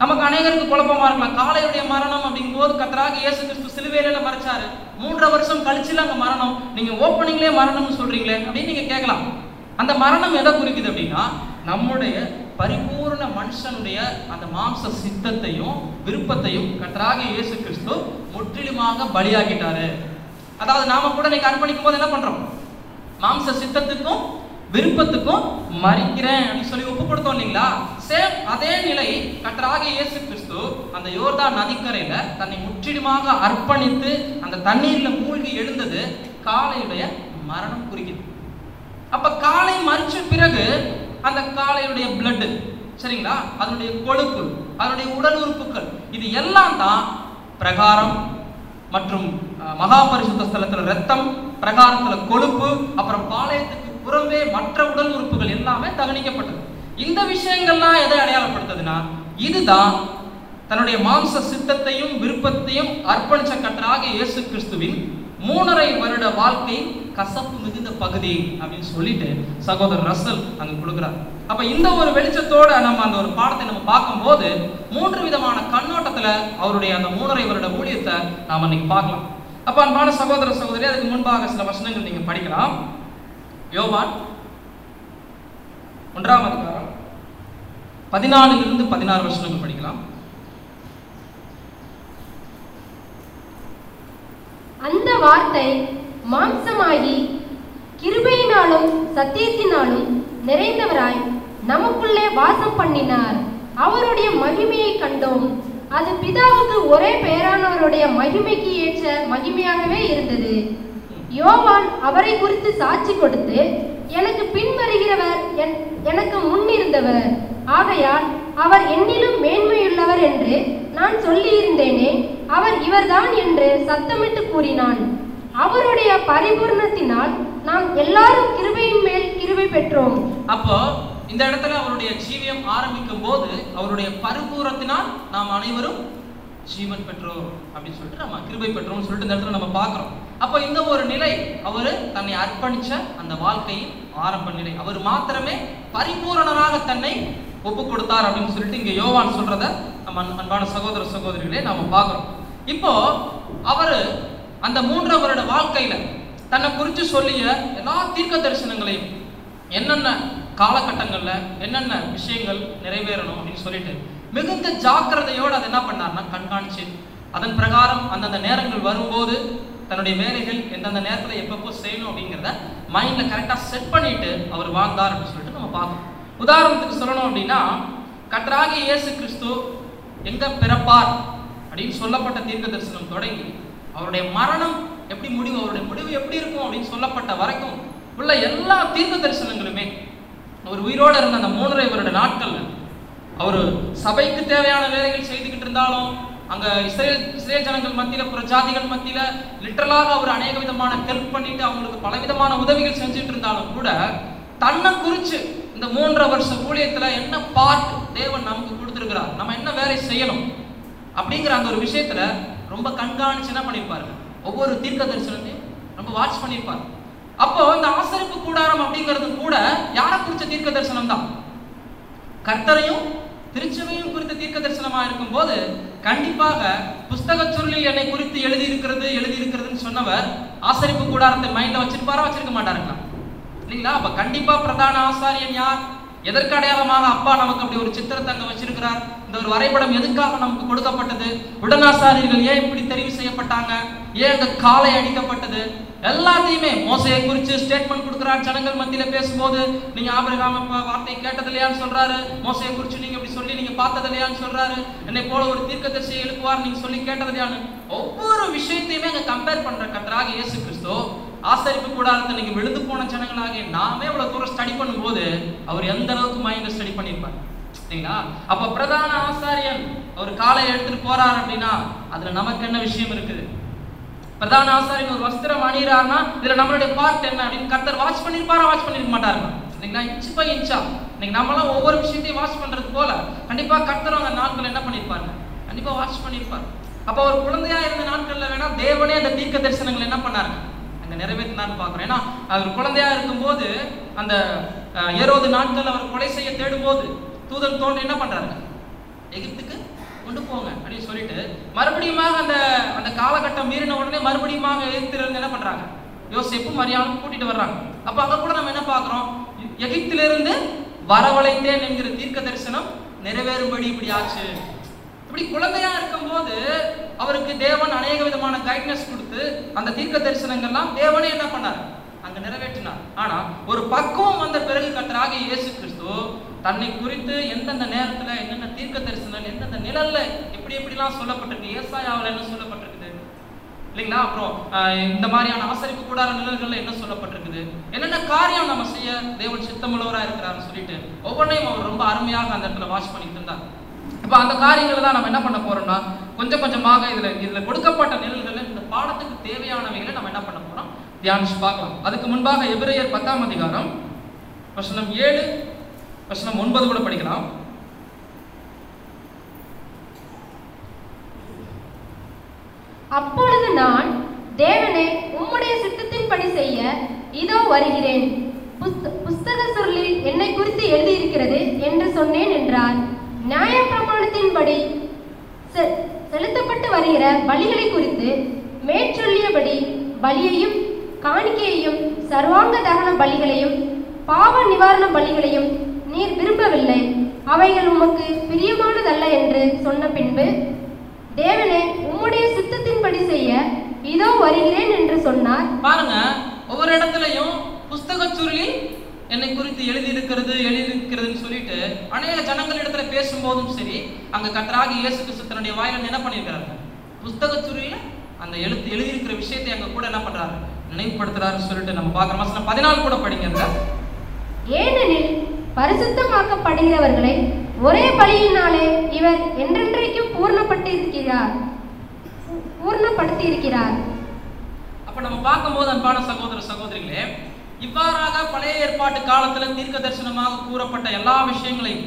நமக்கு அநேகருக்கு குழப்பமா இருக்கலாம். காளையுடைய மரணம் அப்படிங்கும்போது கத்தராக இயேசு கிறிஸ்து சிலுவையில மறைச்சாரு. மூன்றரை வருஷம் கழிச்சுல அங்க மரணம். நீங்க ஓப்பனிங்லேயே மரணம்னு சொல்றீங்களே அப்படின்னு நீங்க கேட்கலாம். அந்த மரணம் எதை குறிக்குது அப்படின்னா நம்முடைய பரிபூர்ண மனுஷனுடைய அந்த மாம்ச சித்தத்தையும் விருப்பத்தையும் கத்தராக இயேசு கிறிஸ்து முற்றிலுமாக பலியாக்கிட்டாரு. அதாவது நாம கூட இன்னைக்கு அர்ப்பணிக்கும் போது என்ன பண்றோம்? மாம்ச சித்தத்துக்கும் விருப்பத்துக்கும் மறிக்கிறேன் அப்படின்னு சொல்லி ஒப்பு கொடுத்தோம் இல்லைங்களா? சேம் அதே நிலை கத்தராக இயேசு கிறிஸ்து அந்த யோர்தான் நதிக்கரையில தன்னை முற்றிலுமாக அர்ப்பணித்து அந்த தண்ணீர்ல மூழ்கி எழுந்தது காளையுடைய மரணம் குறிக்குது. அப்ப காளை மறிச்ச பிறகு அந்த காளையுடைய பிளட்டு சரிங்களா? அதனுடைய கொழுப்பு அதனுடைய உடல் உறுப்புகள் இது எல்லாம் தான் பிரகாரம் மற்றும் மகாபரிசுத்த ஸ்தலத்தில் ஸ்தலத்துல ரத்தம் பிரகாரத்துல கொழுப்பு அப்புறம் பாளையத்துக்கு புறம்பே மற்ற உடல் உறுப்புகள் எல்லாமே தகனிக்கப்பட்டது. இந்த விஷயங்கள்லாம் எதை அடையாளப்படுத்துதுன்னா இதுதான் தன்னுடைய மாம்ச சித்தத்தையும் விருப்பத்தையும் அர்ப்பணிச்ச கட்டராக இயேசு கிறிஸ்துவின் மூணரை வருட வாழ்க்கை கசப்பு மிகுந்த பகுதி அப்படின்னு சொல்லிட்டு சகோதரர் ரசல் அங்க கொடுக்குறார். அப்ப இந்த ஒரு வெளிச்சத்தோட நம்ம அந்த ஒரு பாடத்தை நம்ம பார்க்கும்போது மூன்று விதமான கண்ணோட்டத்துல அவருடைய அந்த மூணரை வருட ஊழியத்தை நாம இன்னைக்கு பார்க்கலாம். அப்ப அன்பான சகோதர சகோதரி அதுக்கு முன்பாக சில வசனங்கள் நீங்க படிக்கலாம். யோவான் ஒன்றாம் அதிகாரம் பதினாலிலிருந்து பதினாறு வருஷங்கள் படிக்கலாம். அந்த வார்த்தை மாம்சமாகி கிருபையினாலும் சத்தியத்தினாலும் நிறைந்தவராய் நமக்குள்ளே வாசம் பண்ணினார். அவருடைய மகிமையை கண்டோம். அது பிதாவுக்கு ஒரே பெயரானவருடைய மகிமைக்கு ஏற்ற மகிமையாகவே இருந்தது. யோவான் அவரை குறித்து சாட்சி கொடுத்து எனக்கு பின் வருகிறவர் என்- எனக்கு முன் இருந்தவர் ஆகையால் அவர் என்னிலும் மேன்மையுள்ளவர் என்று நான் சொல்லியிருந்தேனே அவர் இவர்தான் என்று சத்தமிட்டு கூறினான். அவருடைய பரிபூர்ணத்தினால் நாம் எல்லாரும் கிருபையின் மேல் கிருபை பெற்றோம். அப்போ இந்த இடத்துல அவருடைய ஜீவியம் ஆரம்பிக்கும் போது அவருடைய பரிபூரத்தினால் நாம் அனைவரும் ஜீவன் பெற்றோர் அப்படின்னு சொல்லிட்டு நம்ம கிருபை பெற்றோம்னு சொல்லிட்டு இந்த இடத்துல நம்ம பார்க்குறோம். அப்போ இந்த ஒரு நிலை அவர் தன்னை அர்ப்பணிச்ச அந்த வாழ்க்கையின் ஆரம்ப நிலை. அவர் மாத்திரமே பரிபூரணராக தன்னை ஒப்பு கொடுத்தார் அப்படின்னு சொல்லிட்டு இங்கே யோவான் சொல்றத நம்ம அன்- அன்பான சகோதர சகோதரிகளே நாம பார்க்குறோம். இப்போ அவர் அந்த மூன்றாம் வருட வாழ்க்கையில தன்னை குறித்து சொல்லிய எல்லா தீர்க்க தரிசனங்களையும் என்னென்ன காலகட்டங்களில் என்னென்ன விஷயங்கள் நிறைவேறணும் அப்படின்னு சொல்லிட்டு மிகுந்த ஜாக்கிரதையோடு அதை என்ன பண்ணார்னா கண்காணிச்சு. அதன் பிரகாரம் அந்தந்த நேரங்கள் வரும்போது தன்னுடைய வேலைகள் எந்தெந்த நேரத்தில் எப்பப்போ செய்யணும் அப்படிங்கிறத மைண்டில் கரெக்டாக செட் பண்ணிட்டு அவர் வாழ்ந்தார் அப்படின்னு சொல்லிட்டு நம்ம பார்க்கணும். உதாரணத்துக்கு சொல்லணும் அப்படின்னா கற்றாகி இயேசு கிறிஸ்து எங்க பிறப்பார் அப்படின்னு சொல்லப்பட்ட தீர்க்க தரிசனம் தொடங்கி அவருடைய மரணம் எப்படி முடிவு அவருடைய முடிவு எப்படி இருக்கும் அப்படின்னு சொல்லப்பட்ட வரைக்கும் உள்ள எல்லா தீர்க்க தரிசனங்களுமே அவர் உயிரோடு இருந்த அந்த மூன்றரை வருட நாட்கள் அவர் சபைக்கு தேவையான வேலைகள் செய்துக்கிட்டு இருந்தாலும் அங்க இஸ்ரேல் இஸ்ரேல் ஜனங்கள் மத்தியில புறஜாதிகள் மத்தியில லிட்டரலாக அவர் அநேக விதமான ஹெல்ப் பண்ணிட்டு அவங்களுக்கு பல விதமான உதவிகள் செஞ்சுட்டு இருந்தாலும் கூட தன்னை குறிச்சு இந்த மூன்றரை வருஷ ஊழியத்துல என்ன பார்ட் தேவன் நமக்கு கொடுத்துருக்கிறார்? நம்ம என்ன வேலை செய்யணும்? அப்படிங்கிற அந்த ஒரு விஷயத்துல ரொம்ப கண்காணிச்சு என்ன பண்ணியிருப்பாரு ஒவ்வொரு தீர்க்க தரிசனத்தையும் ரொம்ப வாட்ச் பண்ணியிருப்பார் அப்போ இந்த ஆசரிப்பு கூடாரம் அப்படிங்கிறது கூட யாரை குறிச்ச தீர்க்க தரிசனம் தான்? கர்த்தரையும் திருச்சபையும் குறித்த தீர்க்க தரிசனமா இருக்கும் போது கண்டிப்பாக புஸ்தக சுருளில் என்னை குறித்து எழுதி இருக்கிறது எழுதி இருக்கிறதுன்னு சொன்னவர் ஆசரிப்பு கூடாரத்தை மைண்ட்ல வச்சிருப்பாரா வச்சிருக்க மாட்டாருங்களா? இல்லைங்களா? அப்ப கண்டிப்பா பிரதான ஆசாரியன் யார்? எதற்கு அடையாளமாக அப்பா நமக்கு அப்படி ஒரு சித்திரத்தை அங்க வச்சிருக்கிறார்? இந்த ஒரு வரைபடம் எதுக்காக நமக்கு கொடுக்கப்பட்டது? உடனாசாரியர்கள் ஏன் இப்படி தெரிவு செய்யப்பட்டாங்க? ஏன் அந்த காலை அடிக்கப்பட்டது? எல்லாத்தையுமே மோசையை குறித்து ஸ்டேட்மெண்ட் கொடுக்குறார். ஜனங்கள் மத்தியில பேசும்போது நீங்க ஆபிரகாம வார்த்தை கேட்டது இல்லையான்னு சொல்றாரு. மோசையை குறித்து நீங்க இப்படி சொல்லி நீங்க பார்த்தது இல்லையான்னு சொல்றாரு. என்னை போல ஒரு தீர்க்கதரிசியை எழுப்புவார் நீங்க சொல்லி கேட்டது இல்லையான்னு ஒவ்வொரு விஷயத்தையுமே அங்க கம்பேர் பண்ற கத்தராக இயேசு கிறிஸ்து ஆசரிப்பு கூடாரத்தை நீங்க விழுந்து போன ஜனங்களாக நாமே இவ்வளவு தூரம் ஸ்டடி பண்ணும்போது அவர் எந்த அளவுக்கு மைண்ட ஸ்டடி பண்ணியிருப்பார்? சரிங்களா? அப்ப பிரதான ஆசாரியன் அவர் காலை எடுத்துட்டு போறார் அப்படின்னா அதுல நமக்கு என்ன விஷயம் இருக்குது? பிரதான ஆசாரியன் ஒரு வஸ்திரம் அணிகிறார்னா இதுல நம்மளுடைய பார்ட் என்ன அப்படின்னு கர்த்தர் வாட்ச் பண்ணிருப்பாரா வாட்ச் பண்ணிருக்க மாட்டாருங்க நான் இன்ச்சு பை இன்ச்சா. இன்னைக்கு நம்மளாம் ஒவ்வொரு விஷயத்தையும் வாட்ச் பண்றது போல கண்டிப்பா கர்த்தர் அந்த நாட்கள் என்ன பண்ணிருப்பாருங்க கண்டிப்பா வாட்ச் பண்ணிருப்பார் அப்ப ஒரு குழந்தையா இருந்த நாட்கள்ல வேணா தேவனே அந்த தீர்க்க தரிசனங்கள் என்ன பண்ணாருங்க அங்க நிறைவேற்றினார்னு பார்க்குறோம். ஏன்னா அவர் குழந்தையா இருக்கும்போது அந்த இருபது ஏரோது நாட்கள் அவர் கொலை செய்ய தேடும் போது தூதன் தோன்றி என்ன பண்றாருங்க எகிப்துக்கு கொண்டு போங்க அப்படின்னு சொல்லிட்டு மறுபடியும் அந்த அந்த காலகட்டம் மீறின உடனே மறுபடியும் எகிப்திலிருந்து என்ன பண்றாங்க? யோசிப்பும் மரியாளும் கூட்டிட்டு வர்றாங்க. அப்ப அங்க கூட நம்ம என்ன பாக்குறோம் எகிப்திலிருந்து வரவழைத்தேன் என்கிற தீர்க்க தரிசனம் நிறைவேறும்படி இப்படி ஆச்சு. இப்படி குழந்தையா இருக்கும்போது அவருக்கு தேவன் அநேக விதமான கைட்னஸ் கொடுத்து அந்த தீர்க்க தரிசனங்கள்லாம் தேவனே என்ன பண்ணாரு? அங்க நிறைவேற்றினார். ஆனா ஒரு பக்குவம் வந்த பிறகு கத்தராக இயேசு கிறிஸ்து தன்னை குறித்து எந்தெந்த நேரத்துல என்னென்ன தீர்க்க தரிசனம் எந்தெந்த நிழல்ல எப்படி எப்படிலாம் சொல்லப்பட்டிருக்கு ஏசாயாவில் என்ன சொல்லப்பட்டிருக்குது? இல்லைங்களா? அப்புறம் இந்த மாதிரியான ஆசரிப்பு கூடாத நிழல்கள்ல என்ன சொல்லப்பட்டிருக்குது? என்னென்ன காரியம் நம்ம செய்ய தேவன் சித்தமுள்ளவராக இருக்கிறாருன்னு சொல்லிட்டு ஒவ்வொன்றையும் அவர் ரொம்ப அருமையாக அந்த இடத்துல வாஷ் பண்ணிட்டு இருந்தார். இப்போ அந்த காரியங்களை தான் நம்ம என்ன பண்ண போறோம்னா கொஞ்சம் கொஞ்சமாக இதுல இதுல கொடுக்கப்பட்ட நிழல்கள் இந்த பாடத்துக்கு தேவையானவைகளை நம்ம என்ன பண்ண போறோம்? தியானிச்சு பார்க்கலாம். அதுக்கு முன்பாக எபிரேயர் பத்தாம் அதிகாரம் வசனம் ஏழு வசனம் ஒன்பது கூட படிக்கலாம். அப்பொழுது நான் தேவனே உம்முடைய சித்தத்தின்படி செய்ய இதோ வருகிறேன். புஸ்த- புஸ்தக சொல்லில் என்னை குறித்து எழுதியிருக்கிறது என்று சொன்னேன் என்றார். நியாயப்பிரமாணத்தின்படி செ- செலுத்தப்பட்டு வருகிற பலிகளை குறித்து மேற்சொல்லியபடி பலியையும் காணிக்கையையும் சர்வாங்க தகன பலிகளையும் பாவ நிவாரண பலிகளையும் நீர் விரும்பவில்லை. அவைகள் உமக்கு பிரியமானதல்ல என்று சொன்ன பின்பு தேவனே உம்முடைய சித்தத்தின்படி செய்ய இதோ வருகிறேன் என்று சொன்னார். பாருங்க ஒவ்வொரு இடத்துலையும் புஸ்தக சுருளில் என்னை குறித்து எழுதி இருக்கிறது எழுதி இருக்கிறதுன்னு சொல்லிட்டு அநேக ஜனங்கள் இடத்துல பேசும்போதும் சரி அங்க கத்தராகி இயேசு கிறிஸ்து தன்னுடைய வாயில என்ன பண்ணியிருக்கிறாங்க? புஸ்தக சுருளில் அந்த எழுத்து எழுதியிருக்கிற விஷயத்தை அங்க கூட என்ன பண்றாரு? நினைவுபடுத்துறாருன்னு சொல்லிட்டு நம்ம பார்க்குற மாசம் பதினாலு கூட படிங்க. ஏனெனில் பரிசுத்தமாக்கப்படுகிறவர்களை ஒரே பலியினாலே இவர் என்றென்றைக்கும் பூர்ணப்பட்டிருக்கிறார். பூர்ணப்படுத்தியிருக்கிறார். அப்ப நம்ம பார்க்கும்போது அன்பான சகோதர சகோதரிகளே இவ்வாறாக பழைய ஏற்பாட்டு காலத்துல தீர்க்க தரிசனமாக கூறப்பட்ட எல்லா விஷயங்களையும்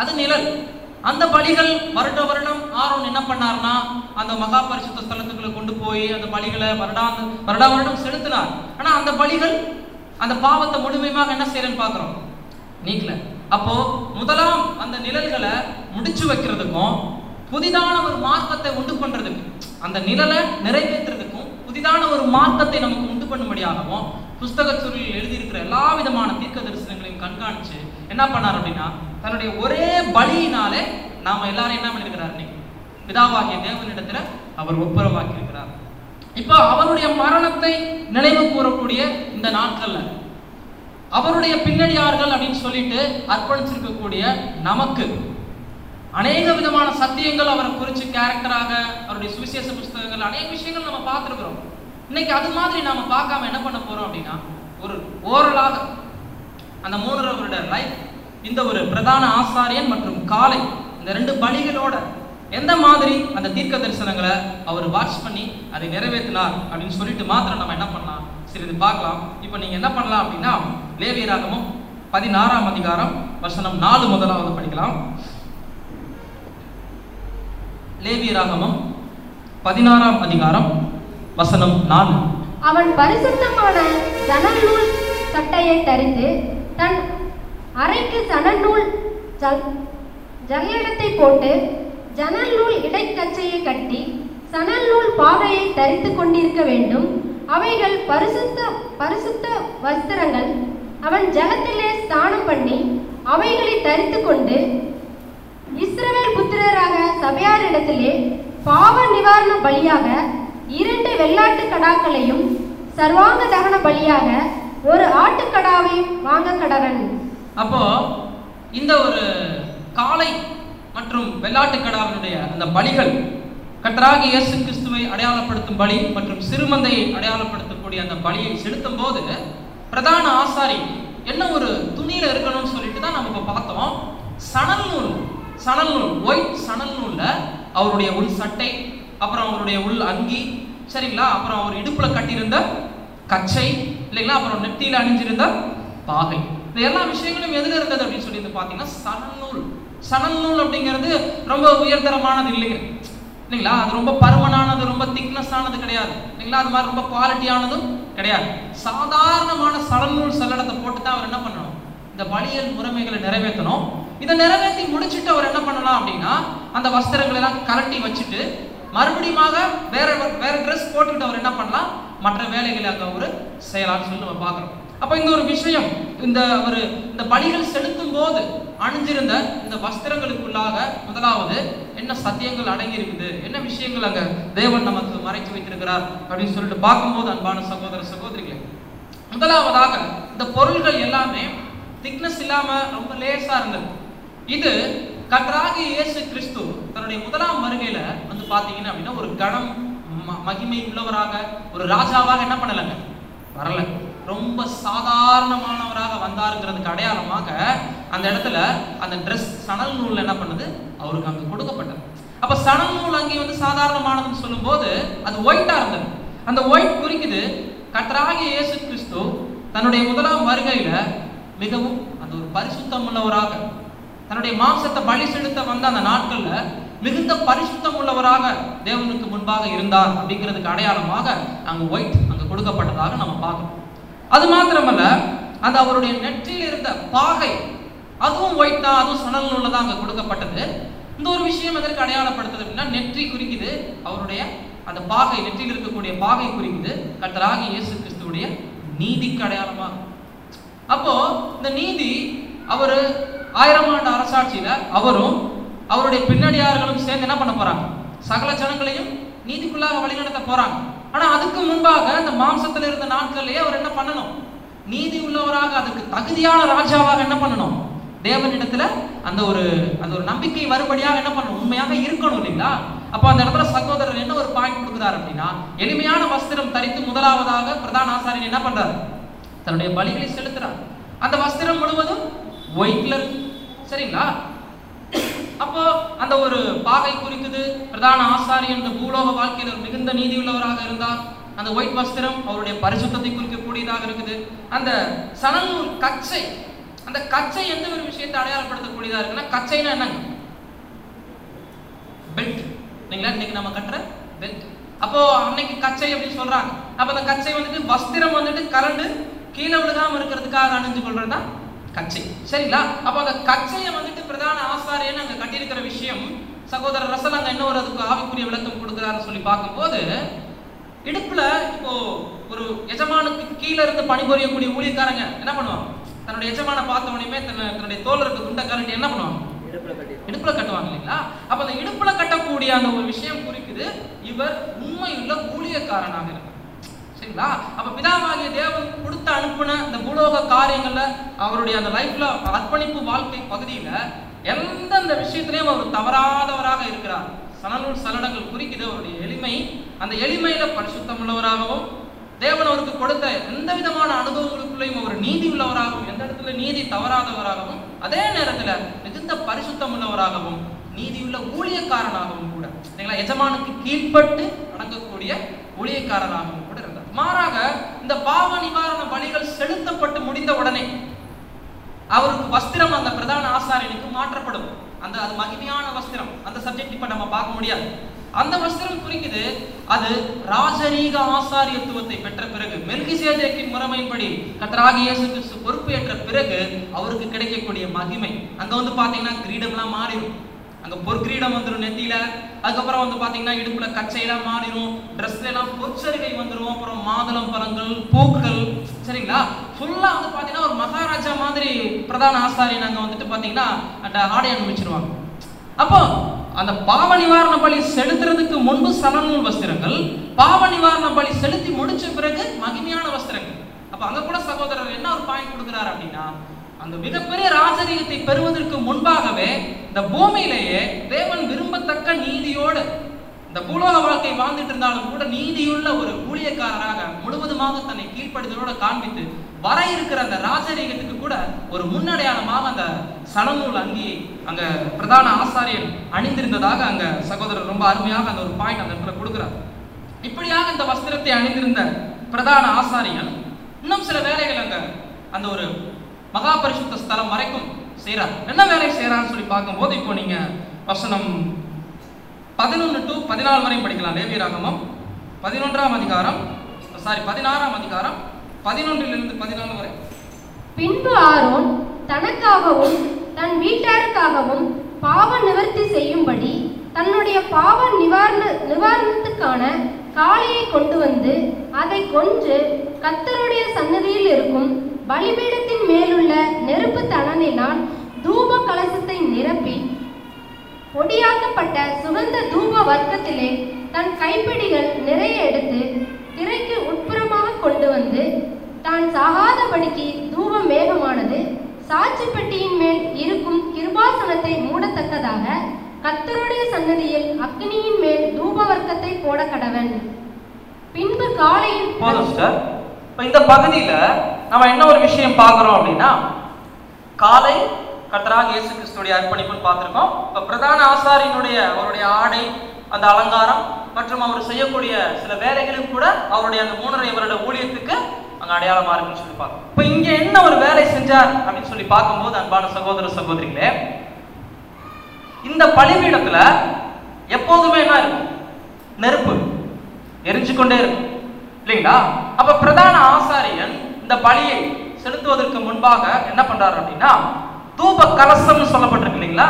அது நிழல். அந்த பலிகள் வருட வருடம் ஆரோன் என்ன பண்ணார்னா அந்த மகா பரிசுத்த ஸ்தலத்துக்குள்ள கொண்டு போய் அந்த பலிகளை வருடாந்த வருடா வருடம் செலுத்தினார். ஆனா அந்த பலிகள் அந்த பாவத்தை முழுமையாக என்ன செய்யறேன்னு பாக்குறோம் நீக்கல அப்போ முதலாம் அந்த நிழல்களை முடிச்சு வைக்கிறதுக்கும் புதிதான ஒரு மார்க்கத்தை உண்டு பண்றதுக்கு அந்த நிழலை நிறைவேற்றுறதுக்கும் புதிதான ஒரு மார்க்கத்தை நமக்கு உண்டு பண்ணும்படியாகவும் புஸ்தக சுருளில் எழுதியிருக்கிற எல்லா விதமான தீர்க்க தரிசனங்களையும் கண்காணிச்சு என்ன பண்ணார் அப்படின்னா தன்னுடைய ஒரே பலியினாலே நாம எல்லாரும் என்ன பண்ணிருக்கிறார் இன்னைக்கு? பிதாவாகிய தேவனிடத்துல அவர் ஒப்புரவாக்கி இருக்கிறார் இப்போ அவருடைய மரணத்தை நினைவு கூறக்கூடிய இந்த நாட்கள்ல அவருடைய பின்னணியார்கள் அப்படின்னு சொல்லிட்டு அர்ப்பணிச்சிருக்கக்கூடிய நமக்கு அநேக விதமான சத்தியங்கள் அவரை குறிச்சு கேரக்டராக அவருடைய சுவிசேஷ புஸ்தகங்கள் அநேக விஷயங்கள் நம்ம பார்த்துருக்குறோம். இன்னைக்கு அது மாதிரி நாம பார்க்காம என்ன பண்ண போறோம் அப்படின்னா ஒரு ஓரலாக அந்த மூணரவருடைய லைஃப் இந்த ஒரு பிரதான ஆசாரியன் மற்றும் காலை இந்த ரெண்டு பலிகளோட எந்த மாதிரி அந்த தீர்க்க தரிசனங்களை அவர் வாட்ச் பண்ணி அதை நிறைவேற்றினார் அப்படின்னு சொல்லிட்டு மாத்திரம் நம்ம என்ன பண்ணலாம்? சரி இது பார்க்கலாம். இப்போ நீங்க என்ன பண்ணலாம் அப்படின்னா லேவியராகமும் பதினாறாம் அதிகாரம் வசனம் நாலு முதலாவது படிக்கலாம். லேவியராகமம் பதினாறாம் அதிகாரம் வசனம் நாலு. அவன் பரிசுத்தமான சணல் நூல் சட்டையை தரித்து தன் அறைக்கு சணல் நூல் போட்டு ஜனநூல் நூல் இடைக்கச்சையை கட்டி சணல் நூல் பாகையை தரித்து கொண்டிருக்க வேண்டும். அவைகள் பரிசுத்த பரிசுத்த வஸ்திரங்கள் அவன் ஜகத்திலே ஸ்நானம் பண்ணி அவைகளை தரித்து கொண்டு இஸ்ரவேல் புத்திரராக சபையாரிடத்திலே பாவ நிவாரண பலியாக இரண்டு வெள்ளாட்டு கடாக்களையும் சர்வாங்க தகன பலியாக ஒரு ஆட்டுக்கடாவையும் வாங்க கடவன். அப்போ இந்த ஒரு காளை மற்றும் வெள்ளாட்டுக்கடாவினுடைய அந்த பலிகள் கற்றாக இயேசு கிறிஸ்துவை அடையாளப்படுத்தும் பலி மற்றும் சிறுமந்தையை அடையாளப்படுத்தக்கூடிய அந்த பலியை செலுத்தும் போது பிரதான ஆசாரி. என்ன ஒரு துணியில இருக்கணும்னு சொல்லிட்டு தான் நம்ம இப்போ பார்த்தோம். சணல் நூல். சணல் நூல். ஒயிட் சணல் நூல்ல அவருடைய உள் சட்டை அப்புறம் அவருடைய உள் அங்கி சரிங்களா? அப்புறம் அவர் இடுப்புல கட்டியிருந்த கச்சை இல்லைங்களா? அப்புறம் நெத்தியில அணிஞ்சிருந்த பாகை. இந்த எல்லா விஷயங்களும் எதுல இருந்தது அப்படின்னு சொல்லி வந்து பாத்தீங்கன்னா சணல் நூல். சணல் நூல் அப்படிங்கிறது ரொம்ப உயர்தரமானது இல்லைங்க. இல்லைங்களா? அது ரொம்ப பருமனானது ரொம்ப திக்னஸ் ஆனது கிடையாது. இல்லைங்களா? அது மாதிரி ரொம்ப குவாலிட்டியானதும் கிடையாது. சாதாரணமான சணல் சல்லடத்தை போட்டு தான் அவர் என்ன பண்ணணும்? இந்த வழியல் முறைமைகளை நிறைவேற்றணும். இதை நிறைவேற்றி முடிச்சுட்டு அவர் என்ன பண்ணலாம் அப்படின்னா அந்த வஸ்திரங்களை எல்லாம் கலட்டி வச்சுட்டு மறுபடியுமாக வேற வேற ட்ரெஸ் போட்டுக்கிட்டு அவர் என்ன பண்ணலாம்? மற்ற வேலைகளை அங்கே அவர் செய்யலாம்னு சொல்லி நம்ம பார்க்குறோம். அப்போ இந்த ஒரு விஷயம். இந்த ஒரு இந்த பலிகள் செலுத்தும் போது அணிஞ்சிருந்த இந்த வஸ்திரங்களுக்குள்ளாக முதலாவது என்ன சத்தியங்கள் அடங்கி இருக்குது என்ன விஷயங்கள் அங்க தேவன் நமக்கு மறைத்து வைத்திருக்கிறார் அப்படின்னு சொல்லிட்டு பார்க்கும்போது அன்பான சகோதர சகோதரிகளே முதலாவதாக இந்த பொருள்கள் எல்லாமே திக்னஸ் இல்லாம ரொம்ப லேசா இருந்தது. இது கற்றாகி இயேசு கிறிஸ்து தன்னுடைய முதலாம் வருகையில வந்து பாத்தீங்கன்னா அப்படின்னா ஒரு கணம் ம- மகிமை உள்ளவராக ஒரு ராஜாவாக என்ன பண்ணலங்க? வரல. ரொம்ப சாதாரணமானவராக வந்தாருங்கிறதுக்கு அடையாளமாக அந்த இடத்துல அந்த ட்ரெஸ் சணல் நூல் என்ன பண்ணுது? அவருக்கு அங்கே கொடுக்கப்பட்டது. அப்போ சணல் நூல் அங்கே வந்து சாதாரணமானதுன்னு சொல்லும்போது அது ஒயிட்டாக இருந்தது. அந்த ஒயிட் குறிக்குது கர்த்தராகிய இயேசு கிறிஸ்து தன்னுடைய முதலாம் வருகையில் மிகவும் அந்த ஒரு பரிசுத்தம் உள்ளவராக தன்னுடைய மாம்சத்தை பலி செலுத்த வந்த அந்த நாட்களில் மிகுந்த பரிசுத்தம் உள்ளவராக தேவனுக்கு முன்பாக இருந்தார். அப்படிங்கிறதுக்கு அடையாளமாக அங்கே ஒயிட் அங்கே கொடுக்கப்பட்டதாக நம்ம பார்க்கணும் அது மாத்திரமல்ல அந்த அவருடைய நெற்றியில் இருந்த பாகை அதுவும் ஒயிட்டா அதுவும் சணல் நூல்ல அங்கே கொடுக்கப்பட்டது. இந்த ஒரு விஷயம் எதற்கு அடையாளப்படுத்துது அப்படின்னா நெற்றி குறிக்குது அவருடைய அந்த பாகை நெற்றியில் இருக்கக்கூடிய பாகை குறிக்குது கர்த்தராகிய இயேசு கிறிஸ்துவுடைய நீதிக்கு அடையாளமாக அப்போ இந்த நீதி அவர் ஆயிரம் ஆண்டு அரசாட்சியில அவரும் அவருடைய பின்னடியார்களும் சேர்ந்து என்ன பண்ண போறாங்க? சகல ஜனங்களையும் நீதிக்குள்ளாக வழிநடத்த போறாங்க. ஆனா அதுக்கு முன்பாக அந்த மாம்சத்துல இருந்த நாட்கள்லயே அவர் என்ன பண்ணணும்? நீதி உள்ளவராக அதுக்கு தகுதியான ராஜாவாக என்ன பண்ணணும்? தேவனிடத்துல அந்த ஒரு அந்த ஒரு நம்பிக்கை வரும்படியாக என்ன பண்ணணும்? உண்மையாக இருக்கணும் இல்லைங்களா? அப்ப அந்த இடத்துல சகோதரர் என்ன ஒரு பாயிண்ட் கொடுக்குறாரு அப்படின்னா எளிமையான வஸ்திரம் தரித்து முதலாவதாக பிரதான ஆசாரியன் என்ன பண்றாரு? தன்னுடைய பலிகளை செலுத்துறார். அந்த வஸ்திரம் முழுவதும் ஒயிட்ல இருக்கு சரிங்களா? அப்போ அந்த ஒரு பாகை குறிக்குது பிரதான ஆசாரி என்ற பூலோக வாழ்க்கையில் ஒரு மிகுந்த நீதி உள்ளவராக இருந்தார். அந்த ஒயிட் வஸ்திரம் அவருடைய பரிசுத்தத்தை குறிக்கக்கூடியதாக இருக்குது. அந்த சணல் கச்சை அந்த கச்சை எந்த ஒரு விஷயத்தை அடையாளப்படுத்தக்கூடியதா இருக்குன்னா கச்சைனா என்னங்க? பெல்ட் இல்லைங்களா இன்னைக்கு நம்ம கட்டுற பெல்ட் அப்போ அன்னைக்கு கச்சை அப்படின்னு சொல்றாங்க. அப்ப அந்த கச்சை வந்துட்டு வஸ்திரம் வந்துட்டு கரண்டு கீழே விழுகாம இருக்கிறதுக்காக அணிஞ்சு கொள்றதுதான் கச்சை சரிங்களா? அப்ப அந்த கச்சையை வந்துட்டு பிரதான ஆசாரியன்னு அங்க கட்டியிருக்கிற விஷயம் சகோதரர் ரசல் அங்க என்ன ஒரு அதுக்கு ஆவிக்குரிய விளக்கம் கொடுக்குறாருன்னு சொல்லி பார்க்கும்போது இடுப்புல இப்போ ஒரு எஜமானுக்கு கீழே இருந்து பணிபுரியக்கூடிய ஊழியக்காரங்க என்ன பண்ணுவாங்க? தன்னுடைய எஜமான பார்த்த உடனே தன்னை தன்னுடைய தோல் இருக்க துண்டை கரண்டி என்ன பண்ணுவாங்க? இடுப்புல கட்டுவாங்க இல்லைங்களா? அப்ப அந்த இடுப்புல கட்டக்கூடிய அந்த ஒரு விஷயம் குறிக்குது இவர் உண்மையுள்ள ஊழியக்காரனாக இருக்கிறார் சரிங்களா அப்ப பிதாவாகிய தேவன் கொடுத்து அனுப்புன இந்த பூலோக காரியங்கள்ல அவருடைய அந்த லைஃப்ல அர்ப்பணிப்பு வாழ்க்கை பகுதியில எந்தெந்த விஷயத்திலையும் அவர் தவறாதவராக இருக்கிறார். சனநூல் சலடங்கள் குறிக்கிறது அவருடைய எளிமை. அந்த எளிமையில பரிசுத்தம் உள்ளவராகவும் தேவன் அவருக்கு கொடுத்த எந்த விதமான அனுபவங்களுக்குள்ளேயும் அவர் நீதி உள்ளவராகவும் எந்த இடத்துல நீதி தவறாதவராகவும் அதே நேரத்துல மிகுந்த பரிசுத்தம் உள்ளவராகவும் நீதியுள்ள ஊழியக்காரனாகவும் கூட. சரிங்களா? எஜமானுக்கு கீழ்ப்பட்டு நடக்கக்கூடிய ஊழியக்காரனாகவும் மாறாக இந்த பாவ நிவாரண பலிகள் செலுத்தப்பட்டு முடிந்த உடனே அவருக்கு வஸ்திரம் அந்த பிரதான ஆசாரியனுக்கு மாற்றப்படும். அந்த அது மகிமையான வஸ்திரம். அந்த சப்ஜெக்ட் இப்ப நம்ம பார்க்க முடியாது. அந்த வஸ்திரம் குறிக்குது அது ராஜரீக ஆசாரியத்துவத்தை பெற்ற பிறகு மெல்கிசேதேக்கின் முறைமைப்படி கர்த்தராகிய இயேசு கிறிஸ்து பொறுப்பேற்ற பிறகு அவருக்கு கிடைக்கக்கூடிய மகிமை. அங்க வந்து பாத்தீங்கன்னா கிரீடம்லாம் மாறிடும். அங்க பொற்கிரீடம் வந்துடும் நெத்தியில. அதுக்கப்புறம் வந்து பாத்தீங்கன்னா இடுப்புல கச்சையெல்லாம் மாறிடும் ட்ரெஸ்ல எல்லாம் பொற்சரிகை வந்துடும் அப்புறம் மாதுளம் பழங்கள் பூக்கள். சரிங்களா? ஃபுல்லா வந்து பாத்தீங்கன்னா ஒரு மகாராஜா மாதிரி பிரதான ஆசாரி அங்க வந்துட்டு பாத்தீங்கன்னா அந்த ஆடை அனுபவிச்சிருவாங்க அப்போ அந்த பாவ நிவாரண பலி செலுத்துறதுக்கு முன்பு சலநூல் வஸ்திரங்கள் பாவ நிவாரண பலி செலுத்தி முடிச்ச பிறகு மகிமையான வஸ்திரங்கள். அப்ப அங்க கூட சகோதரர் என்ன ஒரு பாயிண்ட் கொடுக்குறாரு அப்படின்னா அந்த மிகப்பெரிய ராஜரீகத்தை பெறுவதற்கு முன்பாகவே இந்த பூமியிலேயே தேவன் விரும்பத்தக்க நீதியோடு இந்த பூலோக வாழ்க்கை வாழ்ந்துட்டு இருந்தாலும் கூட நீதியுள்ள ஒரு ஊழியக்காரராக முழுவதுமாக தன்னை கீழ்ப்படுதலோட காண்பித்து வர இருக்கிற அந்த ராஜரீகத்துக்கு கூட ஒரு முன்னடையாளமாக அந்த சனநூல் அங்கி அங்க பிரதான ஆசாரியன் அணிந்திருந்ததாக அங்க சகோதரர் ரொம்ப அருமையாக அந்த ஒரு பாயிண்ட் அந்த இடத்துல கொடுக்குறார். இப்படியாக இந்த வஸ்திரத்தை அணிந்திருந்த பிரதான ஆசாரியன் இன்னும் சில வேலைகள் அங்க அந்த ஒரு மகா பரிசுத்த ஸ்தலம் வரைக்கும் செய்கிறார் என்ன வேலை செய்கிறான்னு சொல்லி பார்க்கும்போது இப்போ நீங்க வசனம் பதினொன்று டு பதினாலு வரையும் படிக்கலாம். லேவியராகமம் பதினொன்றாம் அதிகாரம் சாரி பதினாறாம் அதிகாரம் பதினொன்றிலிருந்து பதினாலு வரை. பின்பு ஆரோன் தனக்காகவும் தன் வீட்டாருக்காகவும் பாவ நிவர்த்தி செய்யும்படி தன்னுடைய பாவ நிவாரண நிவாரணத்துக்கான காளையை கொண்டு வந்து அதை கொன்று கத்தருடைய சன்னதியில் இருக்கும் பலிபீடத்தின் மேலுள்ள நெருப்பு தணலினால் தூப கலசத்தை நிரப்பி ஒடியாக்கப்பட்ட சுகந்த தூப வர்க்கத்திலே தன் கைப்பிடிகள் நிறைய எடுத்து திரைக்கு உட்புறமாக கொண்டு வந்து தான் சாகாதபடிக்கு தூப மேகமானது சாட்சி பெட்டியின் மேல் இருக்கும் கிருபாசனத்தை மூடத்தக்கதாக கத்தருடைய சன்னதியில் அக்னியின் மேல் தூப வர்க்கத்தை போட கடவன் பின்பு காலையில் இந்த பகுதியில நம்ம என்ன ஒரு விஷயம் பார்க்குறோம் அப்படின்னா காலை கர்த்தராக இயேசு கிறிஸ்துடைய அர்ப்பணிப்புன்னு பார்த்துருக்கோம். இப்போ பிரதான ஆசாரியனுடைய அவருடைய ஆடை அந்த அலங்காரம் மற்றும் அவர் செய்யக்கூடிய சில வேலைகளும் கூட அவருடைய அந்த மூணரை வருட ஊழியத்துக்கு அங்கே அடையாளமாக இருக்குன்னு சொல்லி பார்க்கணும் இப்போ இங்கே என்ன ஒரு வேலை செஞ்சார் அப்படின்னு சொல்லி பார்க்கும்போது அன்பான சகோதர சகோதரிகளே இந்த பலிபீடத்துல எப்போதுமே என்ன இருக்கும்? நெருப்பு எரிஞ்சு கொண்டே இருக்கும். இல்லைங்களா? அப்போ பிரதான ஆசாரியன் இந்த பலியை செலுத்துவதற்கு முன்பாக என்ன பண்றாரு அப்படின்னா தூப கலசம்னு சொல்லப்பட்டிருக்கு இல்லைங்களா?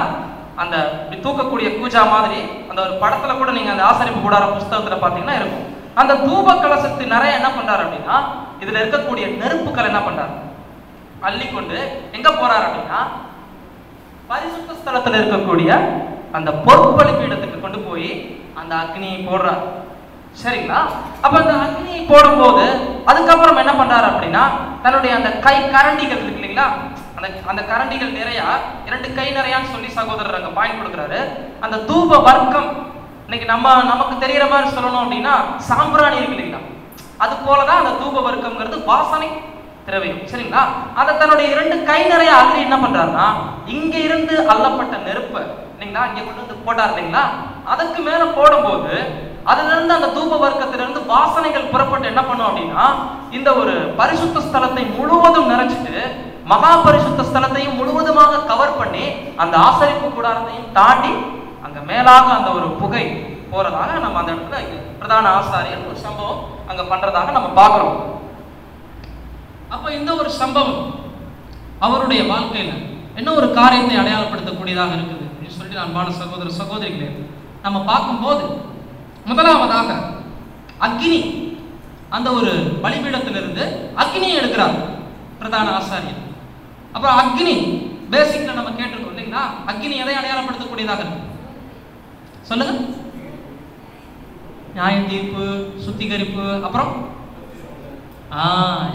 அந்த இப்படி தூக்கக்கூடிய கூஜா மாதிரி அந்த ஒரு படத்துல கூட நீங்க அந்த ஆசரிப்பு கூடார புஸ்தகத்துல பாத்தீங்கன்னா இருக்கும். அந்த தூப கலசத்து நிறைய என்ன பண்றாரு அப்படின்னா இதுல இருக்கக்கூடிய நெருப்புகள் என்ன பண்றாரு? அள்ளிக்கொண்டு எங்க போறாரு அப்படின்னா பரிசுத்த ஸ்தலத்துல இருக்கக்கூடிய அந்த பொற்பளி இடத்துக்கு கொண்டு போய் அந்த அக்னியை போடுறாரு. சரிங்களா? அப்ப அந்த அக்னியை போடும்போது அதுக்கப்புறம் என்ன பண்றாரு அப்படின்னா தன்னுடைய அந்த கை கரண்டிகள் இருக்கு இல்லைங்களா? அந்த அந்த கரண்டிகள் நிறையா இரண்டு கை நிறையான்னு சொல்லி சகோதரர் அங்க பாயிண்ட் கொடுக்குறாரு. அந்த தூப வர்க்கம் இன்னைக்கு நம்ம நமக்கு தெரியற மாதிரி சொல்லணும் அப்படின்னா சாம்பிராணி இருக்கு இல்லைங்களா? அது போலதான் அந்த தூப வர்க்கம்ங்கிறது வாசனை திரவியம் சரிங்களா? அதை தன்னுடைய இரண்டு கை நிறைய அள்ளி என்ன பண்றாருன்னா இங்க இருந்து அள்ளப்பட்ட நெருப்பை இல்லைங்களா இங்கே கொண்டு வந்து போட்டார் இல்லைங்களா? அதுக்கு மேலே போடும்போது அதுல இருந்து அந்த தூப வர்க்கத்திலிருந்து வாசனைகள் புறப்பட்டு என்ன பண்ணும் அப்படின்னா இந்த ஒரு பரிசுத்த ஸ்தலத்தை முழுவதும் நிறைச்சிட்டு மகா பரிசுத்த ஸ்தலத்தையும் முழுவதுமாக கவர் பண்ணி அந்த ஆசரிப்பு கூடாரத்தையும் தாண்டி அங்க மேலாக அந்த ஒரு புகை போறதாக நம்ம அந்த இடத்துல பிரதான ஆசாரியர் ஒரு சம்பவம் அங்க பண்றதாக நம்ம பார்க்கிறோம். அப்ப இந்த ஒரு சம்பவம் அவருடைய வாழ்க்கையில என்ன ஒரு காரியத்தை அடையாளப்படுத்தக்கூடியதாக இருக்குது? அப்படின்னு அன்பான சகோதர சகோதரிகளே நம்ம பார்க்கும்போது முதலாவதாக அக்னி அந்த ஒரு பலிபீடத்திலிருந்து அக்னியை எடுக்கிறார் பிரதான ஆசாரியர் அப்புறம் அக்னி பேசிக்ல நம்ம கேட்டிருக்கோம் இல்லைங்களா? அக்னி எதை அடையாளப்படுத்தக்கூடியதாக இருக்கு? சொல்லுங்க. நியாய தீர்ப்பு சுத்திகரிப்பு அப்புறம்?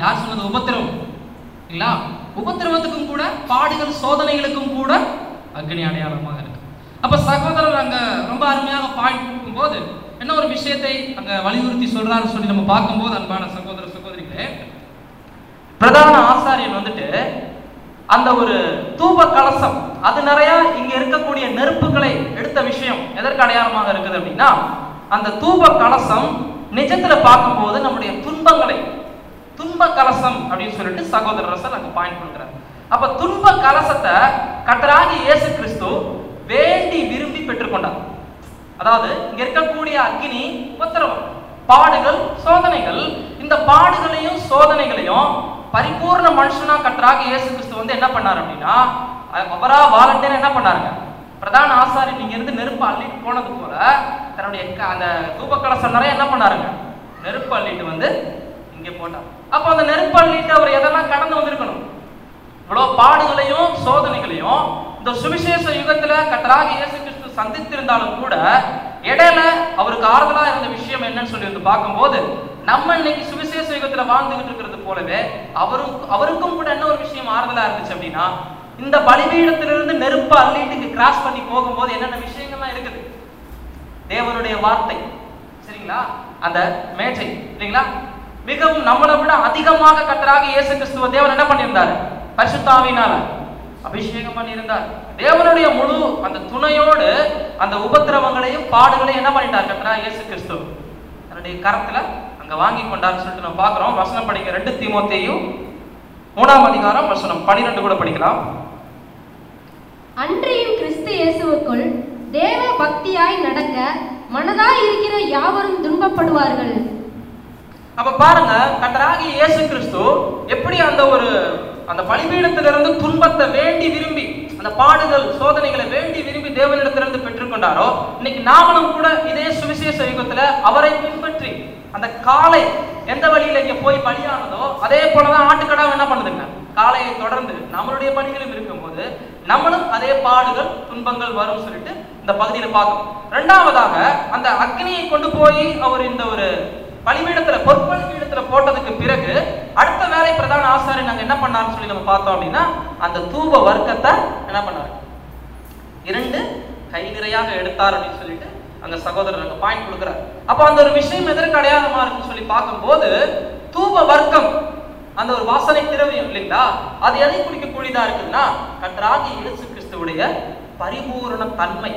யார் சொன்னது? உபத்திரவம். இல்லைங்களா? உபத்திரவத்துக்கும் கூட பாடுகள் சோதனைகளுக்கும் கூட அக்னி அடையாளமாக அப்ப சகோதரர் அங்க ரொம்ப அருமையாக பாயிண்ட் கொடுக்கும்போது என்ன ஒரு விஷயத்தை அங்க வலியுறுத்தி சொல்கிறாருன்னு சொல்லி நம்ம பார்க்கும்போது அன்பான சகோதர சகோதரிகளே பிரதான ஆசாரியன் வந்துட்டு அந்த ஒரு தூப கலசம் அது நிறைய இங்க இருக்கக்கூடிய நெருப்புகளை எடுத்த விஷயம் எதற்கு அடையாளமாக இருக்குது அப்படின்னா அந்த தூப கலசம் நிஜத்துல பார்க்கும்போது நம்முடைய துன்பங்களை துன்ப கலசம் அப்படின்னு சொல்லிட்டு சகோதரர் அங்க பாயிண்ட் கொடுக்குறாரு. அப்ப துன்ப கலசத்தை கட்டராகி இயேசு கிறிஸ்து வேண்டி விரும்பி பெற்றுக்கொண்டார். அதாவது இங்க இருக்கக்கூடிய அக்னி உத்தரவம் பாடுகள் சோதனைகள் இந்த பாடுகளையும் சோதனைகளையும் பரிபூர்ண மனுஷனா கற்றாக இயேசு கிறிஸ்து வந்து என்ன பண்ணார் அப்படின்னா அவரா வாலண்டியர் என்ன பண்ணாருங்க? பிரதான ஆசாரி நீங்க இருந்து நெருப்பு அள்ளிட்டு போனது போல தன்னுடைய க- அந்த தூப கலசம் நிறைய என்ன பண்ணாருங்க? நெருப்பு அள்ளிட்டு வந்து இங்கே போட்டார். அப்போ அந்த நெருப்பு அள்ளிட்டு அவர் எதெல்லாம் கடந்து வந்திருக்கணும்? இவ்வளோ பாடுகளையும் சோதனைகளையும் இந்த சுவிசேஷ யுகத்துல கத்தராக இயேசு கிறிஸ்து சந்தித்திருந்தாலும் கூட இடையில அவருக்கு ஆறுதலா இருந்த விஷயம் என்னன்னு சொல்லி வந்து பார்க்கும்போது நம்ம இன்னைக்கு சுவிசேஷ யுகத்துல வாழ்ந்துகிட்டு இருக்கிறது போலவே அவரும் அவருக்கும் கூட என்ன ஒரு விஷயம் ஆறுதலா இருந்துச்சு அப்படின்னா இந்த பலிபீடத்திலிருந்து நெருப்பு அள்ளிட்டு இங்க கிராஸ் பண்ணி போகும்போது என்னென்ன விஷயங்கள்லாம் இருக்குது? தேவனுடைய வார்த்தை. சரிங்களா? அந்த மேஜை. இல்லைங்களா மிகவும் நம்மளை விட அதிகமாக கட்டராக இயேசு கிறிஸ்துவ தேவன் என்ன பண்ணியிருந்தாரு? பரிசுத்தாவினால. அபிஷேகம் பண்ணியிருந்தார் தேவனுடைய முழு அந்த துணையோடு அந்த உபத்திரவங்களையும் பாடுகளையும் என்ன பண்ணிட்டார் கத்தராக இயேசு கிறிஸ்து. தன்னுடைய கரத்துல அங்க வாங்கி கொண்டார்னு சொல்லிட்டு நம்ம பார்க்கிறோம். வசனம் படிக்க ரெண்டு தீமோத்தேயும் மூணாம் அதிகாரம் வசனம் பன்னிரெண்டு கூட படிக்கலாம். அன்றியும் கிறிஸ்து இயேசுவுக்குள் தேவ பக்தியாய் நடக்க மனதாய் இருக்கிற யாவரும் துன்பப்படுவார்கள். அப்ப பாருங்க கத்தராகிய இயேசு கிறிஸ்து எப்படி அந்த ஒரு அந்த பலிபீடத்திலிருந்து துன்பத்தை வேண்டி விரும்பி அந்த பாடுகள் சோதனைகளை வேண்டி விரும்பி தேவனிடத்திலிருந்து பெற்றுக்கொண்டாரோ இன்னைக்கு நாமளும் கூட இதே சுவிசேஷ யுகத்துல அவரை பின்பற்றி அந்த காலை எந்த வழியில இங்க போய் பலியானதோ அதே போலதான் ஆட்டுக்கடாவும் என்ன பண்ணுதுங்க? காலையை தொடர்ந்து நம்மளுடைய பணிகளும் இருக்கும்போது நம்மளும் அதே பாடுகள் துன்பங்கள் வரும் சொல்லிட்டு இந்த பகுதியில பார்க்கணும். ரெண்டாவதாக அந்த அக்னியை கொண்டு போய் அவர் இந்த ஒரு பலிபீடத்துல பொற்பலிபீடத்துல போட்டதுக்கு பிறகு அடுத்த வேலை பிரதான ஆசாரி நாங்க என்ன பண்ணாருன்னு சொல்லி நம்ம பார்த்தோம் அப்படின்னா அந்த தூப வர்க்கத்தை என்ன பண்ணாரு? இரண்டு கை நிறையாக எடுத்தார் அப்படின்னு சொல்லிட்டு அங்க சகோதரர் அங்க பாயிண்ட் கொடுக்குறாரு. அப்ப அந்த ஒரு விஷயம் எதற்கு அடையாளமா இருக்குன்னு சொல்லி பார்க்கும்போது தூப வர்க்கம் அந்த ஒரு வாசனை திரவியம் இல்லைங்களா? அது எதை குறிக்கக்கூடியதா இருக்குதுன்னா கற்றாகி இயேசு கிறிஸ்துவுடைய பரிபூரண தன்மை.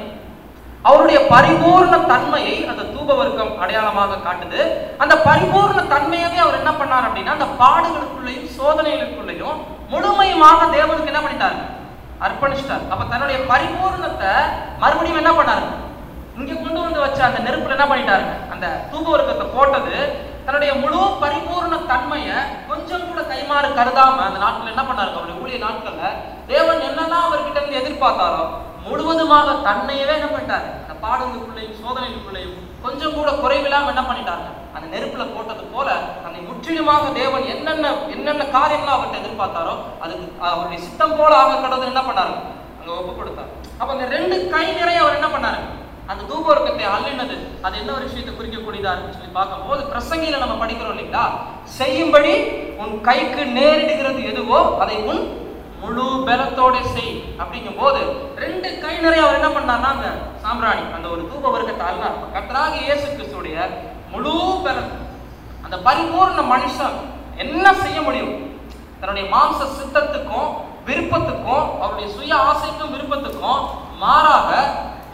அவருடைய பரிபூர்ண தன்மையை அந்த தூப வர்க்கம் அடையாளமாக காட்டுது. அந்த பரிபூர்ண தன்மையவே அவர் என்ன பண்ணார் அப்படின்னா அந்த பாடுகளுக்குள்ளேயும் சோதனைகளுக்குள்ளேயும் முழுமையுமாக தேவனுக்கு என்ன பண்ணிட்டாரு? அர்ப்பணிச்சிட்டார். அப்ப தன்னுடைய பரிபூர்ணத்தை மறுபடியும் என்ன பண்ணாரு? இங்க கொண்டு வந்து வச்ச அந்த நெருப்புல என்ன பண்ணிட்டாருங்க அந்த தூப வர்க்கத்தை போட்டது. தன்னுடைய முழு பரிபூர்ண தன்மையை கொஞ்சம் கூட கைமாறு கருதாம அந்த நாட்கள் என்ன பண்ணாரு? அவருடைய ஊழிய நாட்கள்ல தேவன் என்னதான் அவர்கிட்ட இருந்து எதிர்பார்த்தாரோ முழுவதுமாக தன்னையவே என்ன பண்ணிட்டாரு? அந்த பாடங்களுக்குள்ளேயும் சோதனைகளுக்குள்ளேயும் கொஞ்சம் கூட குறைவில்லாம என்ன பண்ணிட்டாங்க? அந்த நெருப்புல போட்டது போல தன்னை முற்றிலுமாக தேவன் என்னென்ன என்னென்ன காரியங்களும் அவர்கிட்ட எதிர்பார்த்தாரோ அதுக்கு அவருடைய சித்தம் போல ஆக கடவுள் என்ன பண்ணாரு? அங்க ஒப்பு கொடுத்தார். அப்ப அந்த ரெண்டு கை நிறைய அவர் என்ன பண்ணாரு? அந்த தூபவர்க்கத்தை அள்ளினது. அது என்ன ஒரு விஷயத்தை குறிக்கக்கூடியதா இருக்குன்னு சொல்லி பார்க்கும்போது பிரசங்கியில நம்ம படிக்கிறோம் இல்லைங்களா? செய்யும்படி உன் கைக்கு நேரிடுகிறது எதுவோ அதை உன் முழு பலத்தோட செய் அப்படிங்கும் போது ரெண்டு கை நிறைய அவர் என்ன பண்ணார்னா அந்த சாம்பிராணி. அந்த ஒரு தூப வர்க்கத்தை அல்லார் கத்தராக இயேசு கிறிஸ்துடைய முழு பலம் அந்த பரிபூர்ண மனுஷன் என்ன செய்ய முடியும்? தன்னுடைய மாம்ச சித்தத்துக்கும் விருப்பத்துக்கும் அவருடைய சுய ஆசைக்கும் விருப்பத்துக்கும் மாறாக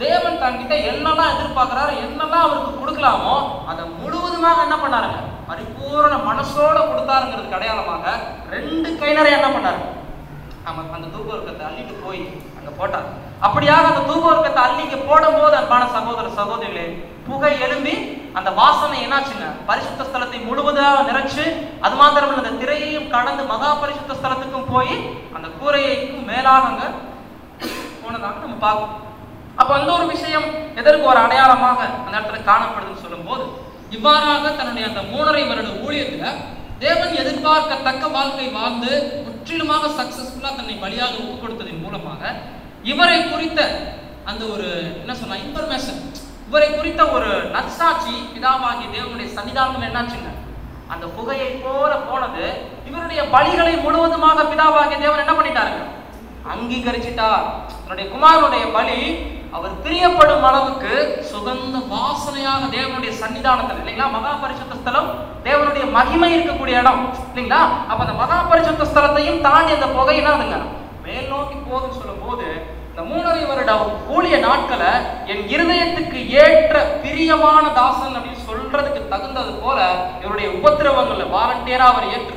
தேவன் தன்கிட்ட என்னெல்லாம் எதிர்பார்க்கிறாரு என்னெல்லாம் அவருக்கு கொடுக்கலாமோ அதை முழுவதுமாக என்ன பண்ணாருங்க? பரிபூர்ண மனசோட கொடுத்தாருங்கிறதுக்கு அடையாளமாக ரெண்டு கை நிறைய என்ன பண்ணாரு? அவன் அந்த தூப வர்க்கத்தை அள்ளிட்டு போய் அங்க போட்டார் அப்படியாக அந்த தூப வர்க்கத்தை அள்ளி போடும் போடும்போது அன்பான சகோதர சகோதரிகளே புகை எழும்பி அந்த வாசனை என்னாச்சுங்க? பரிசுத்த ஸ்தலத்தை முழுவதாக நிறைச்சு அது மாத்திரம் அந்த திரையையும் கடந்து மகா பரிசுத்த ஸ்தலத்துக்கும் போய் அந்த கூரையைக்கும் மேலாக அங்கே போனதாக நம்ம பார்க்கணும். அப்ப அந்த ஒரு விஷயம் எதற்கு ஒரு அடையாளமாக அந்த இடத்துல காணப்படுதுன்னு சொல்லும்போது இவ்வாறாக தன்னுடைய அந்த மூணரை வருட ஊழியத்துல தேவன் எதிர்பார்க்கத்தக்க வாழ்க்கை வாழ்ந்து முற்றிலுமாக சக்சஸ்ஃபுல்லாக தன்னை பலியாக ஒப்பு கொடுத்ததன் மூலமாக இவரை குறித்த அந்த ஒரு என்ன சொல்லலாம் இன்ஃபர்மேஷன் இவரை குறித்த ஒரு நற்சாட்சி பிதாவாகிய தேவனுடைய சன்னிதானம் என்னாச்சுங்க? அந்த புகையை போல போனது இவருடைய பலிகளை முழுவதுமாக பிதாவாகிய தேவன் என்ன பண்ணிட்டாருங்க? அங்கீகரிச்சிட்டார் தன்னுடைய குமாரனுடைய பலி அவர் பிரியப்படும் அளவுக்கு சுகந்த வாசனையாக தேவனுடைய சன்னிதானத்தில் இல்லைங்களா? மகா பரிசுத்த ஸ்தலம் தேவனுடைய மகிமை இருக்கக்கூடிய இடம் இல்லைங்களா? அப்ப அந்த மகா பரிசுத்த ஸ்தலத்தையும் தாண்டி அந்த புகை அதுங்க மேல் நோக்கி போகுதுன்னு சொல்லும்போது இந்த மூணரை வருடம் கூலிய நாட்களை என் இருதயத்துக்கு ஏற்ற பிரியமான தாசன் அப்படின்னு சொல்றதுக்கு தகுந்தது போல இவருடைய உபத்திரவங்களை வாலண்டியரா அவர் ஏற்று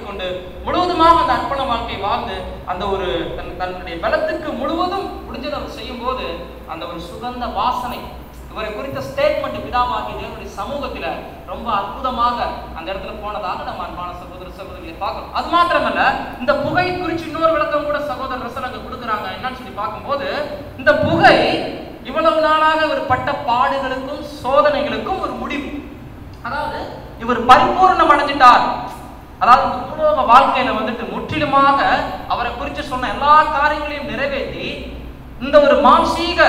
முழுவதுமாக அந்த அர்ப்பண வாழ்க்கை வாழ்ந்து அந்த ஒரு தன் தன்னுடைய பலத்துக்கு முழுவதும் முடிஞ்சதை அவர் செய்யும் போது அந்த ஒரு சுகந்த வாசனை இவரை குறித்த ஸ்டேட்மெண்ட் பிதாவாகி தேவனுடைய சமூகத்துல ரொம்ப அற்புதமாக அந்த இடத்துல போனதாக நம்ம அன்பான சகோதர சகோதரிகளை பார்க்கணும் அது மாத்திரமல்ல இந்த புகை குறித்து இன்னொரு விளக்கம் கூட சகோதரர் ரசல் அங்க கொடுக்குறாங்க. என்னன்னு சொல்லி பார்க்கும்போது இந்த புகை இவ்வளவு நாளாக இவர் பட்ட பாடுகளுக்கும் சோதனைகளுக்கும் ஒரு முடிவு. அதாவது இவர் பரிபூர்ணம் அடைஞ்சிட்டார். அதாவது இந்த வாழ்க்கையில வந்துட்டு முற்றிலுமாக அவரை குறித்து சொன்ன எல்லா காரியங்களையும் நிறைவேற்றி இந்த ஒரு மாம்சீக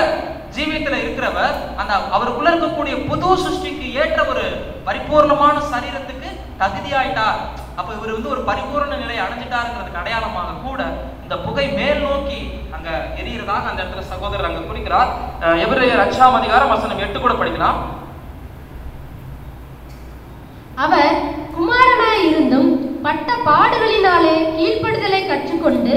ஜீவியத்தில் இருக்கிறவர் அந்த அவருக்குள்ள இருக்கக்கூடிய புது சிருஷ்டிக்கு ஏற்ற ஒரு பரிபூர்ணமான சரீரத்துக்கு தகுதியாயிட்டார். அப்ப இவர் வந்து ஒரு பரிபூர்ண நிலையை அடைஞ்சிட்டாருங்கிறதுக்கு அடையாளமாக கூட இந்த புகை மேல் நோக்கி அங்க எரியறதாக அந்த இடத்துல சகோதரர் அங்க குறிக்கிறார். அஹ் எபிரேயர் அஞ்சாம் அதிகாரம் வசனம் எட்டு கூட படிக்கலாம். அவர் குமாரனாய் இருந்தும் பட்ட பாடுகளினாலே கீழ்ப்படுதலை கற்றுக்கொண்டு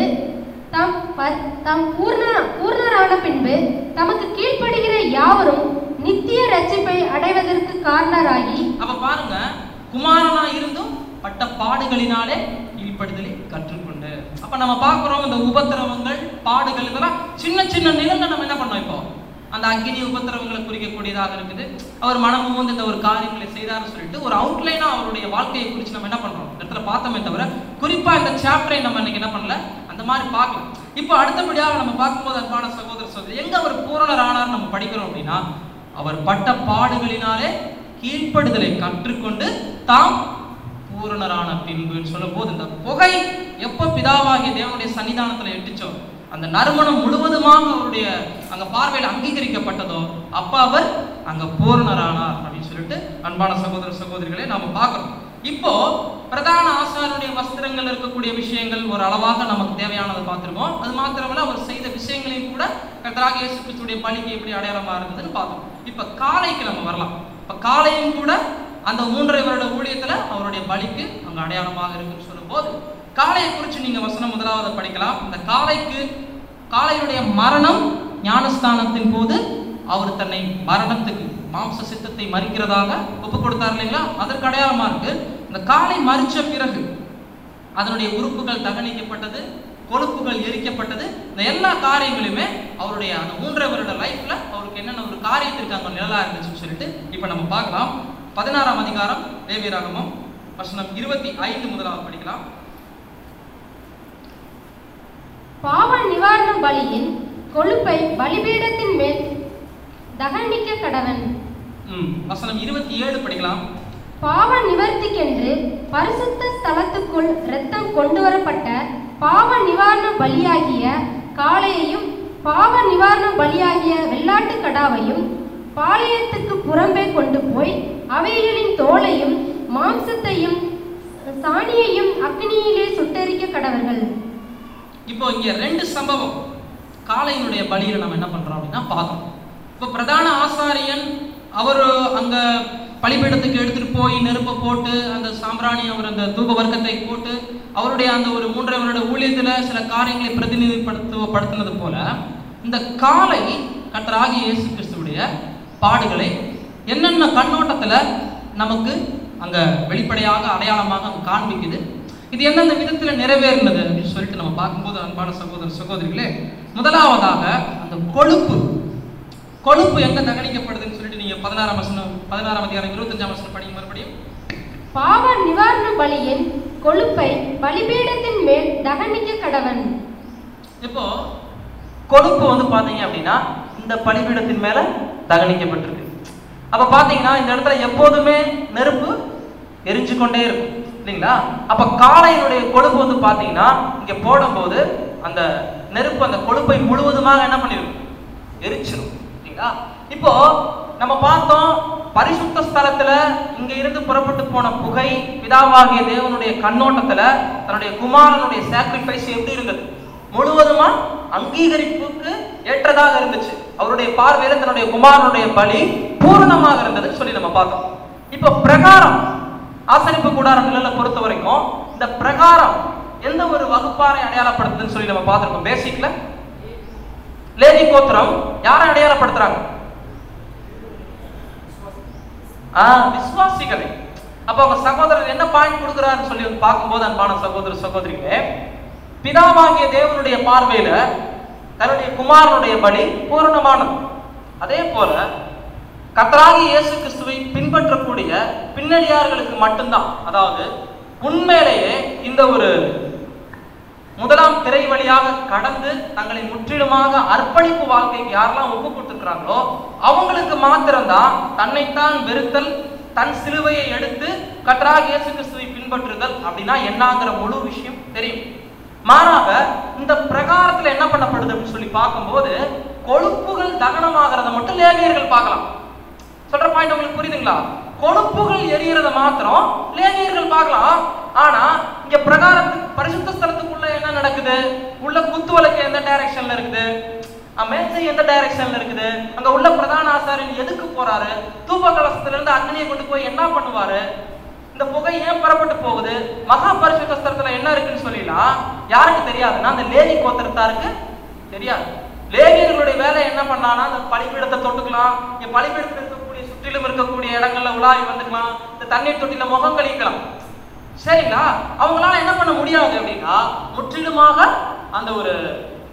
தம் ப- தம் பூர்ண பூர்ணரான பின்பு தமக்கு கீழ்ப்படுகிற யாவரும் நித்திய ரட்சிப்பை அடைவதற்கு காரணராகி அப்ப பாருங்க குமாரனா இருந்தும் பட்ட பாடுகளினாலே கீழ்ப்படுதலை கற்றுக்கொண்டு. அப்ப நம்ம பாக்குறோம் இந்த உபத்திரவங்கள் பாடுகள் இதெல்லாம் சின்ன சின்ன நிலங்களை நம்ம என்ன பண்ணோம் இப்போ? அந்த அக்னி உபத்திரவங்களை குறிக்கக்கூடியதாக இருக்குது. அவர் மனமும் வந்து இந்த ஒரு காரியங்களை செய்தார்னு சொல்லிட்டு ஒரு அவுட்லைனா அவருடைய வாழ்க்கையை குறித்து நம்ம என்ன பண்றோம்? இந்த இடத்துல பார்த்தோமே தவிர குறிப்பா இந்த சாப்டரை நம்ம இன்னைக்கு என்ன பண்ணல? அந்த மாதிரி பார்க்கலாம் இப்போ அடுத்தபடியாக நம்ம பார்க்கும்போது அன்பான சகோதர சகோதரி எங்க அவர் பூரணர் ஆனார் நம்ம படிக்கிறோம் அப்படின்னா அவர் பட்ட பாடுகளினாலே கீழ்ப்படுதலை கற்றுக்கொண்டு தாம் பூரணரான பின்புன்னு சொல்லும்போது இந்த புகை எப்போ பிதாவாகிய தேவனுடைய சன்னிதானத்துல எட்டுச்சோ அந்த நறுமணம் முழுவதுமாக அவருடைய அங்கே பார்வையில் அங்கீகரிக்கப்பட்டதோ அப்போ அவர் அங்க பூர்ணரானார் அப்படின்னு சொல்லிட்டு அன்பான சகோதர சகோதரிகளை நாம பார்க்கணும். இப்போ பிரதான ஆசாரனுடைய வஸ்திரங்கள் இருக்கக்கூடிய விஷயங்கள் ஒரு அளவாக நமக்கு தேவையானதை பார்த்துருக்கோம். அது மாத்திரமல்ல அவர் செய்த விஷயங்களையும் கூட கர்த்தராக இயேசு கிறிஸ்துடைய எப்படி அடையாளமா இருந்ததுன்னு பார்த்தோம் இப்ப காலைக்கு நம்ம வரலாம். இப்ப காலையும் கூட அந்த மூன்றரை வருட ஊழியத்துல அவருடைய பலிக்கு அங்க அடையாளமாக இருக்குன்னு சொல்லும்போது காளையை குறித்து நீங்க வசனம் முதலாவது படிக்கலாம். இந்த காளைக்கு காளையுடைய மரணம் ஞானஸ்தானத்தின் போது அவர் தன்னை மரணத்துக்கு மாம்ச சித்தத்தை மறிக்கிறதாக ஒப்பு கொடுத்தார் இல்லைங்களா? அதற்கு அடையாளமா இருக்கு. இந்த காளை மறிச்ச பிறகு அதனுடைய உறுப்புகள் தகனிக்கப்பட்டது கொழுப்புகள் எரிக்கப்பட்டது இந்த எல்லா காரியங்களுமே அவருடைய அந்த மூன்றரை வருட லைஃப்ல அவருக்கு என்னென்ன ஒரு காரியத்திற்கு அங்கே நிழலா இருந்துச்சுன்னு சொல்லிட்டு இப்ப நம்ம பார்க்கலாம். பதினாறாம் அதிகாரம் தேவியராகமம் வசனம் இருபத்தி ஐந்து முதலாவது படிக்கலாம். பாவ நிவாரண பலியின் கொழுப்பை பலிபீடத்தின் மேல் தகனிக்க கடவன். வசனம் இருபத்தி ஏழு படிக்கலாம். பாவ நிவர்த்திக்கென்று பரிசுத்த ஸ்தலத்துக்குள் இரத்தம் கொண்டு வரப்பட்ட பாவ நிவாரண பலியாகிய காளையையும் பாவ நிவாரண பலியாகிய வெள்ளாட்டு கடாவையும் பாளையத்துக்கு புறம்பே கொண்டு போய் அவைகளின் தோலையும் மாம்சத்தையும் சாணியையும் அக்னியிலே சுட்டெரிக்க கடவர்கள். இப்போ இங்க ரெண்டு சம்பவம். காளையினுடைய பலியில நம்ம என்ன பண்றோம் அப்படின்னா பார்க்கணும் இப்போ பிரதான ஆசாரியன் அவர் அந்த பலிபீடத்துக்கு எடுத்துட்டு போய் நெருப்பை போட்டு அந்த சாம்பிராணி அவர் அந்த தூப வர்க்கத்தை போட்டு அவருடைய அந்த ஒரு மூன்றரை வருட ஊழியத்தில் சில காரியங்களை பிரதிநிதிப்படுத்தப்படுத்தினது போல இந்த காலை கத்தராகி இயேசு கிறிஸ்துவுடைய பாடுகளை என்னென்ன கண்ணோட்டத்தில் நமக்கு அங்கே வெளிப்படையாக அடையாளமாக அங்கே காண்பிக்குது. இது எந்தெந்த விதத்தில் நிறைவேறினது அப்படின்னு சொல்லிட்டு நம்ம பார்க்கும்போது அன்பான சகோதர சகோதரிகளே முதலாவதாக அந்த கொழுப்பு. கொழுப்பு எங்க தகனிக்கப்படுதுன்னு சொல்லிட்டு நீங்க பதினாறாம் வசனம் பதினாறாம் அதிகாரம் இருபத்தஞ்சாம் வசனம் படிங்க மறுபடியும். பாவ நிவாரண பலியின் கொழுப்பை பலிபீடத்தின் மேல் தகனிக்க கடவன். இப்போ கொழுப்பு வந்து பாத்தீங்க அப்படின்னா இந்த பலிபீடத்தின் மேல தகனிக்கப்பட்டிருக்கு. அப்ப பாத்தீங்கன்னா இந்த இடத்துல எப்போதுமே நெருப்பு எரிஞ்சு கொண்டே இருக்கும் இல்லைங்களா? அப்ப காளையினுடைய கொழுப்பு வந்து பாத்தீங்கன்னா இங்க போடும்போது அந்த நெருப்பு அந்த கொழுப்பை முழுவதுமாக என்ன பண்ணிடும் எரிச்சிடும் இல்லைங்களா? இப்போ நம்ம பார்த்தோம் பரிசுத்த ஸ்தலத்துல இங்க இருந்து புறப்பட்டு போன புகை பிதாவாகிய தேவனுடைய கண்ணோட்டத்துல தன்னுடைய குமாரனுடைய சாக்ரிஃபைஸ் எப்படி இருந்தது? முழுவதுமா அங்கீகரிப்புக்கு ஏற்றதாக இருந்துச்சு. அவருடைய பார்வையில தன்னுடைய குமாரனுடைய பலி பூரணமாக இருந்ததுன்னு சொல்லி நம்ம பார்த்தோம். இப்போ பிரகாரம் ஆசரிப்பு கூடாரங்களை பொறுத்த வரைக்கும் இந்த பிரகாரம் எந்த ஒரு வகுப்பாரை அடையாளப்படுத்துதுன்னு சொல்லி நம்ம பார்த்துருக்கோம். பேசிக்ல லேவி கோத்திரம் யாரை அடையாளப்படுத்துறாங்க? ஆ விசுவாசிகளை அப்ப அவங்க சகோதரர் என்ன பாயிண்ட் கொடுக்குறாருன்னு சொல்லி வந்து பார்க்கும்போது அன்பான சகோதர சகோதரிகளே பிதாவாகிய தேவனுடைய பார்வையில தன்னுடைய குமாரனுடைய பலி பூரணமானது. அதே போல கத்தராகி இயேசு கிறிஸ்துவை பின்பற்றக்கூடிய பின்னணியார்களுக்கு மட்டும்தான். அதாவது உண்மையிலேயே இந்த ஒரு முதலாம் திரை வழியாக கடந்து தங்களை முற்றிலுமாக அர்ப்பணிப்பு வாழ்க்கைக்கு யாரெல்லாம் ஒப்பு கொடுத்துருக்கிறாங்களோ அவங்களுக்கு மாத்திரம்தான் தன்னைத்தான் வெறுத்தல் தன் சிலுவையை எடுத்து கற்றாக இயேசு கிறிஸ்துவை பின்பற்றுதல் அப்படின்னா என்னங்கிற முழு விஷயம் தெரியும். மாறாக இந்த பிரகாரத்துல என்ன பண்ணப்படுது அப்படின்னு சொல்லி பார்க்கும்போது கொழுப்புகள் தகனமாகிறத மட்டும் லேவியர்கள் பார்க்கலாம். சொல்ற பாயிண்ட் உங்களுக்கு புரியுதுங்களா? கொழுப்புகள் எரியறத மாத்திரம் லேவியர்கள் பார்க்கலாம். ஆனா இங்க பிரகாரத்துக்கு பரிசுத்த ஸ்தலத்துக்குள்ள என்ன நடக்குது? உள்ள குத்துவலுக்கு எந்த டைரக்ஷன்ல இருக்குது? அஹ் மேசை எந்த டைரக்ஷன்ல இருக்குது? அங்க உள்ள பிரதான ஆசாரியன் எதுக்கு போறாரு? தூப கலசத்துல இருந்து அக்னியை கொண்டு போய் என்ன பண்ணுவாரு? இந்த புகை ஏன் புறப்பட்டு போகுது? மகா பரிசுத்த ஸ்தலத்துல என்ன இருக்குன்னு சொல்லிலாம் யாருக்கு தெரியாதுன்னா அந்த லேவி கோத்திரத்தாருக்கு தெரியாது. லேவியர்களுடைய வேலை என்ன பண்ணலாம்னா அந்த பழிப்பிடத்தை தொட்டுக்கலாம். இங்க பலிபீடத்தில் சுற்றிலும் இருக்கக்கூடிய இடங்கள்ல உலாவி வந்துக்கலாம் இந்த தண்ணீர் தொட்டில முகம் கழிக்கலாம். சரிங்களா? அவங்களால என்ன பண்ண முடியாது அப்படின்னா முற்றிலுமாக அந்த ஒரு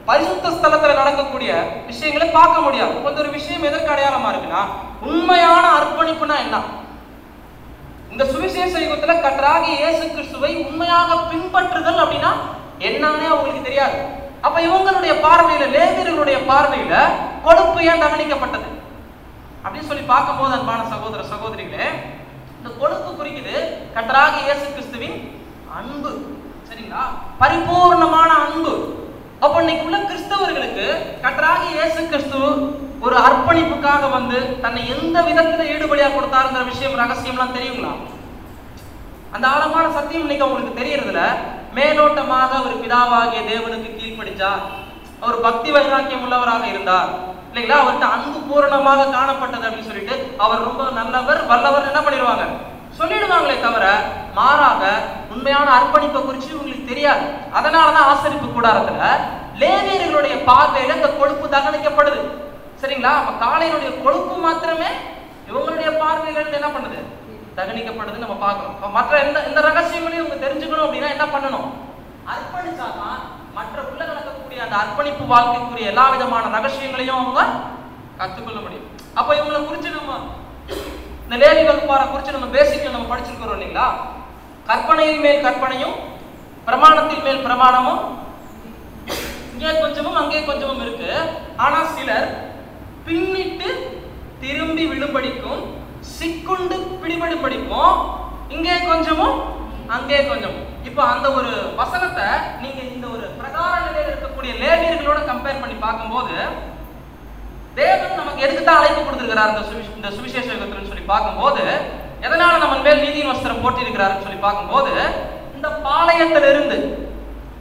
பரிசுத்த ஸ்தலத்துல நடக்கக்கூடிய விஷயங்களை பார்க்க முடியாது. இந்த ஒரு விஷயம் எதற்கு அடையாளமா இருக்குன்னா உண்மையான அர்ப்பணிப்புனா என்ன? இந்த சுவிசேஷ யுகத்துல கற்றாகி இயேசு கிறிஸ்துவை உண்மையாக பின்பற்றுதல் அப்படின்னா என்னன்னே அவங்களுக்கு தெரியாது. அப்ப இவங்களுடைய பார்வையில லேவியர்களுடைய பார்வையில கொழுப்பு ஏன் கவனிக்கப்பட்டது? அப்படின்னு சொல்லி பார்க்கும்போது அன்பான சகோதர சகோதரிகளே இந்த கொழுப்பு குறிக்குது கத்தராகி இயேசு கிறிஸ்துவின் அன்பு. சரிங்களா? பரிபூர்ணமான அன்பு. அப்போ இன்னைக்கு உள்ள கிறிஸ்தவர்களுக்கு கத்தராகி இயேசு கிறிஸ்து ஒரு அர்ப்பணிப்புக்காக வந்து தன்னை எந்த விதத்துல ஈடுபடியா கொடுத்தாருங்கிற விஷயம் ரகசியம்லாம் தெரியுங்களா? அந்த ஆழமான சத்தியம் இன்னைக்கு அவங்களுக்கு தெரியறதுல மேலோட்டமாக அவர் பிதாவாகிய தேவனுக்கு கீழ்ப்படிச்சார் அவர் பக்தி வைராக்கியம் உள்ளவராக இருந்தார். இல்லைங்களா? அவர்கிட்ட அன்பு பூரணமாக காணப்பட்டது அப்படின்னு சொல்லிட்டு அவர் ரொம்ப நல்லவர் வல்லவர் என்ன பண்ணிடுவாங்க? சொல்லிடுவாங்களே தவிர மாறாக உண்மையான அர்ப்பணிப்பை குறித்து உங்களுக்கு தெரியாது. அதனாலதான் ஆசரிப்பு கூடாரத்துல லேவியர்களுடைய பார்வையில இந்த கொழுப்பு தகனிக்கப்படுது. சரிங்களா? அப்ப காளையினுடைய கொழுப்பு மாத்திரமே இவங்களுடைய பார்வைகள் இருந்து என்ன பண்ணுது? தகனிக்கப்படுது நம்ம பார்க்கணும். மற்ற எந்த இந்த ரகசியங்களையும் இவங்க தெரிஞ்சுக்கணும் அப்படின்னா என்ன பண்ணணும்? அர்ப்பணிச்சாதான் மற்ற உள்ள நடக்கக்கூடிய அந்த அர்ப்பணிப்பு வாழ்க்கைக்குரிய எல்லா விதமான ரகசியங்களையும் அவங்க கற்றுக்கொள்ள முடியும். அப்ப இவங்களை குறிச்சு நம்ம இந்த லேடி வகுப்பாரை குறிச்சு நம்ம பேசிக்ல நம்ம படிச்சிருக்கிறோம் இல்லைங்களா? கற்பனையின் மேல் கற்பனையும் பிரமாணத்தின் மேல் பிரமாணமும் இங்கே கொஞ்சமும் அங்கே கொஞ்சமும் இருக்கு. ஆனா சிலர் பின்னிட்டு திரும்பி விழும்படிக்கும் சிக்குண்டு பிடிபடும்படிக்கும் இங்கே கொஞ்சமும் அங்கே கொஞ்சமும். இப்போ அந்த ஒரு வசனத்தை நீங்க இந்த ஒரு பிரகார நிலையில் இருக்கக்கூடிய லேவியர்களோட கம்பேர் பண்ணி பார்க்கும்போது தேவன் நமக்கு எதுக்கு தான் அழைப்பு கொடுத்துருக்கிறார் இந்த சுவிஷ் இந்த சுவிசேஷ யுகத்தில்னு சொல்லி பார்க்கும்போது எதனால நம்ம மேல் நீதியின் வஸ்திரம் போட்டிருக்கிறாருன்னு சொல்லி பார்க்கும்போது இந்த பாளையத்திலிருந்து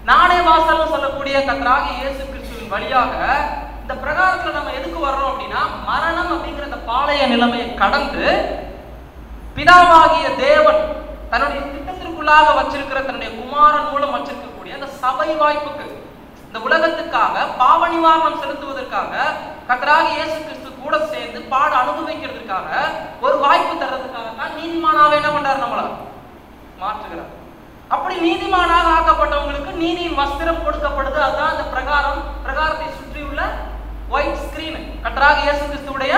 நானே வாசல்னு சொல்லக்கூடிய கத்தராக இயேசு கிறிஸ்துவின் வழியாக இந்த பிரகாரத்துல நம்ம எதுக்கு வர்றோம் அப்படின்னா மரணம் அப்படிங்கிற இந்த பாளைய நிலைமையை கடந்து பிதாவாகிய தேவன் தன்னுடைய தனக்குள்ளாக வச்சிருக்கிற தன்னுடைய குமாரன் மூலம் வச்சிருக்கக்கூடிய அந்த சபை வாய்ப்புக்கு இந்த உலகத்துக்காக பாவ நிவாரணம் செலுத்துவதற்காக கத்தராக இயேசு கிறிஸ்து கூட சேர்ந்து பாட அனுபவிக்கிறதுக்காக ஒரு வாய்ப்பு தர்றதுக்காக தான் நீதிமானாவே என்ன பண்றாரு நம்மள? மாற்றுகிறார். அப்படி நீதிமானாக ஆக்கப்பட்டவங்களுக்கு நீதியின் வஸ்திரம் கொடுக்கப்படுது. அதுதான் அந்த பிரகாரம் பிரகாரத்தை சுற்றியுள்ள ஒயிட் ஸ்கிரீன் கத்தராக இயேசு கிறிஸ்துடைய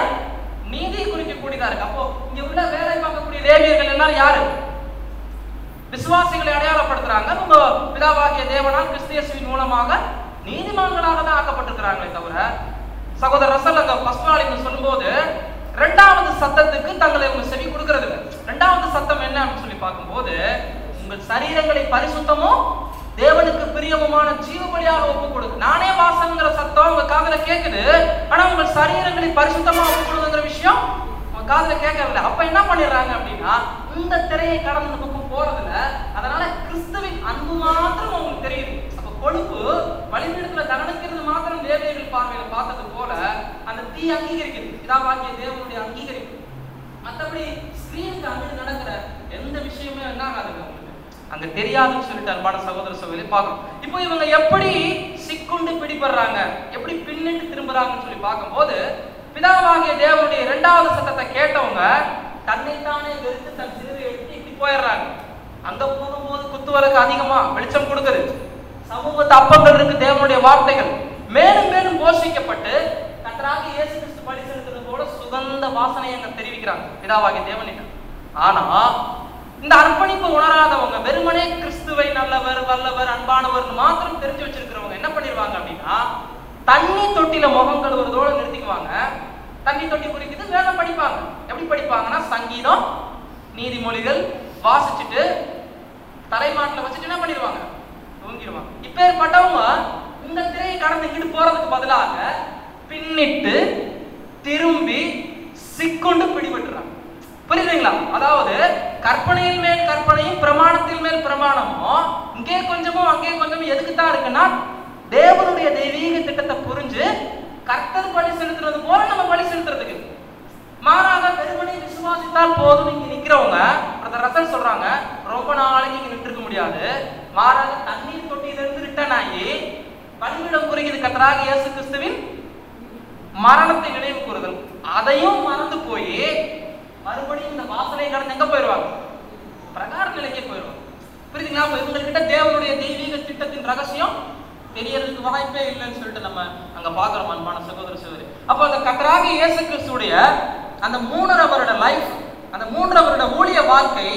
நீதியை குறிக்கக்கூடியதா இருக்கு. அப்போ இங்க உள்ள வேலை பார்க்கக்கூடிய லேவியர்கள் எல்லாரும் யாரு? விசுவாசிகளை அடையாளப்படுத்துறாங்க. உங்க பிதாவாகிய தேவனால் கிறிஸ்தியசுவின் மூலமாக நீதிமான்களாக தான் ஆக்கப்பட்டிருக்கிறாங்களே தவிர சகோதரர் ரசல் அங்க ஃபர்ஸ்ட் நாள் இங்க சொல்லும்போது ரெண்டாவது சத்தத்துக்கு தங்களை உங்க செவி கொடுக்கறது இல்லை ரெண்டாவது சத்தம் என்ன அப்படின்னு சொல்லி பார்க்கும்போது உங்கள் சரீரங்களை பரிசுத்தமும் தேவனுக்கு பிரியமுமான ஜீவபலியாக ஒப்பு கொடுக்கு நானே வாசங்கிற சத்தம் உங்க காதல கேக்குது ஆனா உங்கள் சரீரங்களை பரிசுத்தமா ஒப்பு கொடுக்குங்கிற விஷயம் காதுல கேட்கவில்லை அப்ப என்ன பண்ணிடுறாங்க அப்படின்னா இந்த திரையை கடந்து இந்த பக்கம் போறதுல அதனால கிறிஸ்துவின் அன்பு மாத்திரம் அவங்களுக்கு தெரியுது. அப்ப கொழுப்பு பலிபீடத்துல தகனக்கிறது மாத்திரம் தேவைகள் பார்வையில பார்த்தது போல அந்த தீ அங்கீகரிக்குது. பிதாவாகிய தேவனுடைய அங்கீகரிப்பு. மற்றபடி ஸ்கிரீனுக்கு அங்கிட்டு நடக்கிற எந்த விஷயமே என்ன ஆகாதுங்க அங்க தெரியாதுன்னு சொல்லிட்டு அன்பான சகோதர சகோதரி பார்க்கணும். இப்போ இவங்க எப்படி சிக்குண்டு பிடிபடுறாங்க? எப்படி பின்னிட்டு திரும்புறாங்கன்னு சொல்லி பார்க்கும்போது பிதாவாகிய தேவனுடைய இரண்டாவது சத்தத்தை கேட்டவங்க தன்னைத்தானே வெறுத்து தன் சிறுவை எடுத்து இப்படி போயிடுறாங்க. அங்க போகும்போது குத்துவரக்கு அதிகமா வெளிச்சம் கொடுக்குது. சமூகத்து அப்பங்கள் இருக்கு தேவனுடைய வார்த்தைகள். மேலும் மேலும் போஷிக்கப்பட்டு கத்தராக இயேசு கிறிஸ்து பலி செலுத்துறதோட சுகந்த வாசனையை அங்க தெரிவிக்கிறாங்க பிதாவாகிய தேவனிடம். ஆனா இந்த அர்ப்பணிப்பு உணராதவங்க வெறுமனே கிறிஸ்துவை நல்லவர் வல்லவர் அன்பானவர் மாத்திரம் தெரிஞ்சு வச்சிருக்கிறவங்க என்ன பண்ணிடுவாங்க அப்படின்னா தண்ணி தொட்டில முகம் கழுவுறதோட நிறுத்திக்குவாங்க. தண்ணி தொட்டி குறிக்குது வேதம் படிப்பாங்க. எப்படி படிப்பாங்கன்னா சங்கீதம் நீதிமொழிகள் வாசிச்சுட்டு தலைமாட்டில் வச்சுட்டு என்ன பண்ணிடுவாங்க? தூங்கிடுவாங்க. இப்பேற்பட்டவங்க இந்த திரையை கடந்து இங்கிட்டு போறதுக்கு பதிலாக பின்னிட்டு திரும்பி சிக்கொண்டு பிடிபட்டுறாங்க. புரியுதுங்களா? அதாவது கற்பனையின் மேல் கற்பனையும் பிரமாணத்தின் மேல் பிரமாணமும் இங்கே கொஞ்சமும் அங்கே கொஞ்சமும் எதுக்கு தான் இருக்குன்னா தேவனுடைய தெய்வீக திட்டத்தை புரிஞ்சு கர்த்தர் பலி செலுத்துறது போல நம்ம பலி செலுத்துறதுக்கு. மாறாக பெருமனை விசுவாசித்தால் போதும் இங்க நிக்கிறவங்க பிரதர் ரசன் சொல்றாங்க ரொம்ப நாளைக்கு இங்க நின்றுக்க முடியாது. மாறாக தண்ணீர் தொட்டியிலிருந்து ரிட்டர்ன் ஆகி பணியிடம் குறைகிறது கத்தராக இயேசு கிறிஸ்துவின் மரணத்தை நினைவு கூறுதல். அதையும் மறந்து போய் மறுபடியும் இந்த வாசனை கடந்து எங்க போயிடுவாங்க? பிரகார நிலைக்கே போயிடுவாங்க. புரியுதுங்களா? அப்ப இவங்க கிட்ட தேவனுடைய தெய்வீக திட்டத்தின் ரகசியம் தெரியறதுக்கு வாய்ப்பே இல்லைன்னு சொல்லிட்டு நம்ம அங்க பாக்குறோம் அன்பான சகோதர சகோதரி. அப்போ அந்த கத்தராக இயேசு கிறிஸ்துடைய அந்த மூணரை வருட லைஃப் அந்த மூன்றரை வருட ஊழிய வாழ்க்கை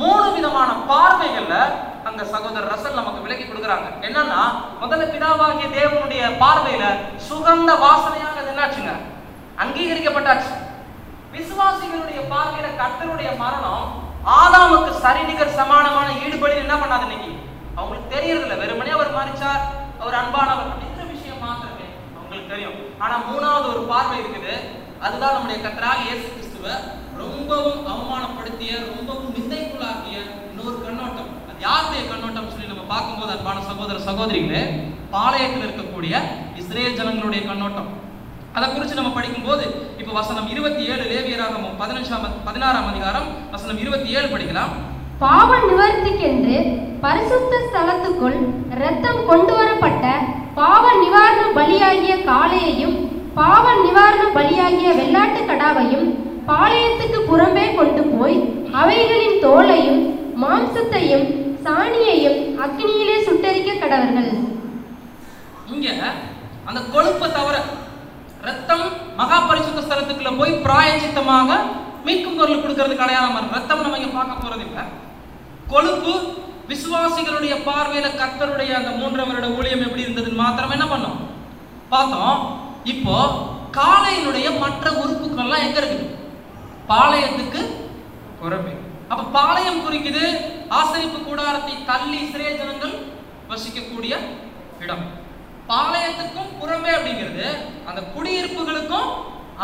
மூணு விதமான பார்வைகள்ல அங்க சகோதரர் ரசல் நமக்கு விலக்கி கொடுக்குறாங்க. என்னன்னா முதல்ல பிதாவாகிய தேவனுடைய பார்வையில சுகந்த வாசனையாக என்னாச்சுங்க? அங்கீகரிக்கப்பட்டாச்சு. விசுவாசிகளுடைய பார்வையில கத்தருடைய மரணம் ஆதாமுக்கு சரிநிகர் சமானமான ஈடுபடி என்ன பண்ணாது இன்னைக்கு? அவங்களுக்கு தெரியறதில்ல. வெறுமனே அவர் மாறிச்சார் அவர் அன்பானவர் அப்படின்ற விஷயம் மாத்திரமே. அவங்களுக்கு தெரியும். ஆனா மூணாவது ஒரு பார்வை இருக்குது. அதுதான் நம்முடைய கத்தராக இயேசு கிறிஸ்துவ ரொம்பவும் அவமானப்படுத்திய ரொம்பவும் நிந்தைக்குள்ளாக்கிய இன்னொரு கண்ணோட்டம். அது யாருடைய கண்ணோட்டம் சொல்லி நம்ம பார்க்கும்போது அன்பான சகோதர சகோதரிகளே பாளையத்தில் இருக்கக்கூடிய இஸ்ரேல் ஜனங்களுடைய கண்ணோட்டம். அதை குறித்து நம்ம படிக்கும்போது இப்போ வசனம் இருபத்தி ஏழு லேவியராகமும் பதினஞ்சாம் பதினாறாம் அதிகாரம் வசனம் இருபத்தி ஏழு படிக்கலாம். பாவ நிவர்த்திக்கென்று பரிசுத்த ஸ்தலத்துக்குள் இரத்தம் கொண்டு வரப்பட்ட பாவ நிவாரண பலியாகிய காளையையும் பாவ நிவாரண பலியாகிய வெள்ளாட்டு கடாவையும் பாளையத்துக்கு புறம்பே கொண்டு போய் அவைகளின் தோலையும் மாம்சத்தையும் சாணியையும் அக்னியிலே சுட்டரிக்க கடவர்கள். இங்க அந்த கொழுப்பை தவிர ரத்தம் மகா பரிசுத்த ஸ்தலத்துக்குள்ள போய் பிராயச்சித்தமாக மீட்கும் பொருள் கொடுக்கறதுக்கு அடையாளம் ரத்தம் நம்ம இங்க பார்க்க போறது இல்லை கொழுப்பு விசுவாசிகளுடைய பார்வையில கர்த்தருடைய அந்த மூன்று வருட ஊழியம் எப்படி இருந்ததுன்னு மாத்திரம் என்ன பண்ணோம்? பார்த்தோம். இப்போ காளையினுடைய மற்ற உறுப்புகள்லாம் எங்க இருக்குது? பாளையத்துக்கு புறமே. அப்ப பாளையம் குறிக்குது. ஆசரிப்பு கூடாரத்தை தள்ளி இஸ்ரேல் ஜனங்கள் வசிக்கக்கூடிய இடம். பாளையத்துக்கும் புறமே அப்படிங்கிறது அந்த குடியிருப்புகளுக்கும்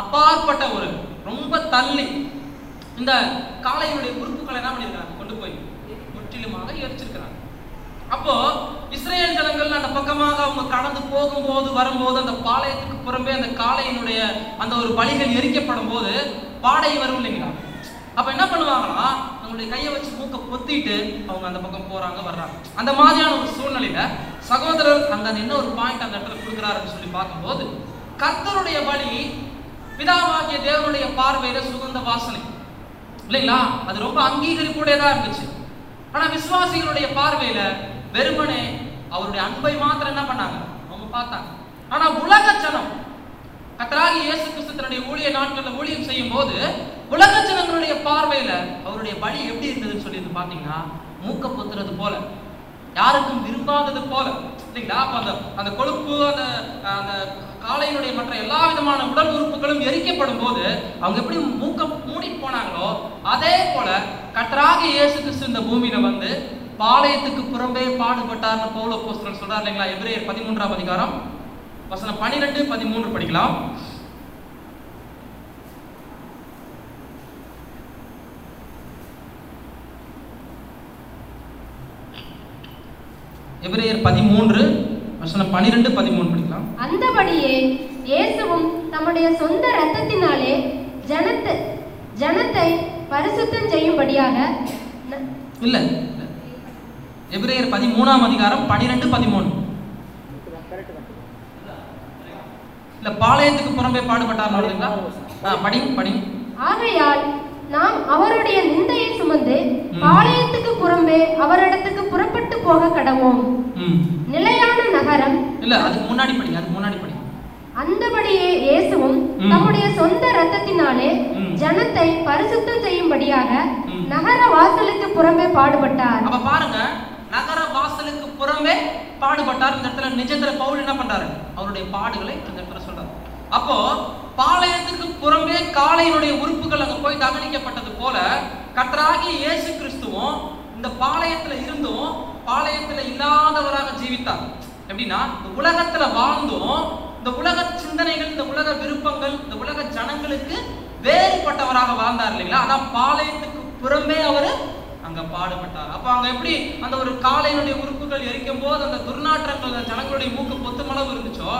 அப்பாற்பட்ட ஒரு ரொம்ப தள்ளி. இந்த காளையினுடைய உறுப்புகளை என்ன பண்ணியிருக்காங்க? கொண்டு போய் அதிகமாக எரிச்சிருக்கிறாங்க அப்போ இஸ்ரேல் ஜனங்கள் அந்த பக்கமாக அவங்க கடந்து போகும்போது வரும்போது அந்த பாளையத்துக்கு புறம்பே அந்த காளையினுடைய அந்த ஒரு பலிகள் எரிக்கப்படும் போது பாடை வரும் இல்லைங்களா? அப்ப என்ன பண்ணுவாங்கன்னா அவங்களுடைய கையை வச்சு மூக்க பொத்திட்டு அவங்க அந்த பக்கம் போறாங்க வர்றாங்க. அந்த மாதிரியான ஒரு சூழ்நிலையில சகோதரர் அங்க அந்த என்ன ஒரு பாயிண்ட் அந்த இடத்துல கொடுக்குறாருன்னு சொல்லி பார்க்கும்போது கர்த்தருடைய பலி பிதாவாகிய தேவனுடைய பார்வையில சுகந்த வாசனை. இல்லைங்களா? அது ரொம்ப அங்கீகரிப்புடையதா இருந்துச்சு. ஆனா விசுவாசிகளுடைய பார்வையில வெறுமனே அவருடைய அன்பை மாத்திரம் என்ன பண்ணாங்க? அவங்க பார்த்தாங்க. ஆனா உலக ஜனம் கத்தராகி இயேசு கிறிஸ்து தன்னுடைய ஊழிய நாட்கள்ல ஊழியம் செய்யும் போது உலக ஜனங்களுடைய பார்வையில அவருடைய பலி எப்படி இருந்ததுன்னு சொல்லி பாத்தீங்கன்னா மூக்க பொத்துறது போல. யாருக்கும் விரும்பாதது போல. இல்லைங்களா? அப்ப அந்த அந்த கொழுப்பு அந்த அந்த காளையினுடைய மற்ற எல்லா விதமான உடல் உறுப்புகளும் எரிக்கப்படும் போது அவங்க எப்படி மூக்க மூடி போனாங்களோ அதே போல கற்றாக இயேசு கிறிஸ்து இந்த பூமியில வந்து பாளையத்துக்கு புறம்பே பாடுபட்டார்னு பௌல போஸ்டர் சொல்றாரு இல்லைங்களா? எப்ரேயர் பதிமூன்றாம் அதிகாரம் வசனம் பனிரெண்டு பதிமூன்று படிக்கலாம். எபிரேயர் பதிமூன்று வசனம் பனிரெண்டு பதிமூணு படிக்கலாம். அந்தபடியே இயேசுவும் தம்முடைய சொந்த இரத்தத்தினாலே ஜனத்தை ஜனத்தை பரிசுத்தம் செய்யும்படியாக இல்ல. எபிரேயர் பதிமூணாம் அதிகாரம் பனிரெண்டு பதிமூணு. இல்ல பாளையத்துக்கு புறம்பே பாடுபட்டார் ஆ, படிங்க படிங்க ஆகையால் நாம் அவருடைய நிந்தையை சுமந்து. பாளையத்துக்கு புறம்பே அவரிடத்துக்கு புறப்பட்டு போக கடவோம் நிலையான நகரம் இல்ல அதுக்கு முன்னாடி படிங்க அதுக்கு முன்னாடி படிங்க அந்தபடியே இயேசுவும். தம்முடைய சொந்த இரத்தத்தினாலே ம். ஜனத்தை பரிசுத்தம் செய்யும்படியாக. நகர வாசலுக்கு புறம்பே பாடுபட்டார் அப்ப பாருங்க நகர வாசலுக்கு புறமே பாடுபட்டார் இந்த இடத்துல நிஜத்துல பவுல் என்ன பண்றாரு அவருடைய பாடுகளை இந்த இடத்துல சொல்றாரு அப்போ பாளையத்துக்கு புறம்பே காளையினுடைய உறுப்புகள் அங்க போய் தகனிக்கப்பட்டது போல கர்த்தராகிய இயேசு கிறிஸ்துவும் இந்த பாளையத்துல இருந்தும் பாளையத்துல இல்லாதவராக ஜீவித்தார் எப்படின்னா உலகத்துல வாழ்ந்தும் இந்த உலக சிந்தனைகள் இந்த உலக விருப்பங்கள் இந்த உலக ஜனங்களுக்கு வேறுபட்டவராக வாழ்ந்தார் இல்லைங்களா? அதான் பாளையத்துக்கு புறமே அவர் அங்க பாடுபட்டார். அப்ப அங்க எப்படி அந்த ஒரு காளையினுடைய உறுப்புகள் எரிக்கும் போது அந்த துர்நாற்றங்கள் அந்த ஜனங்களுடைய மூக்கு பொத்துமளவு இருந்துச்சோ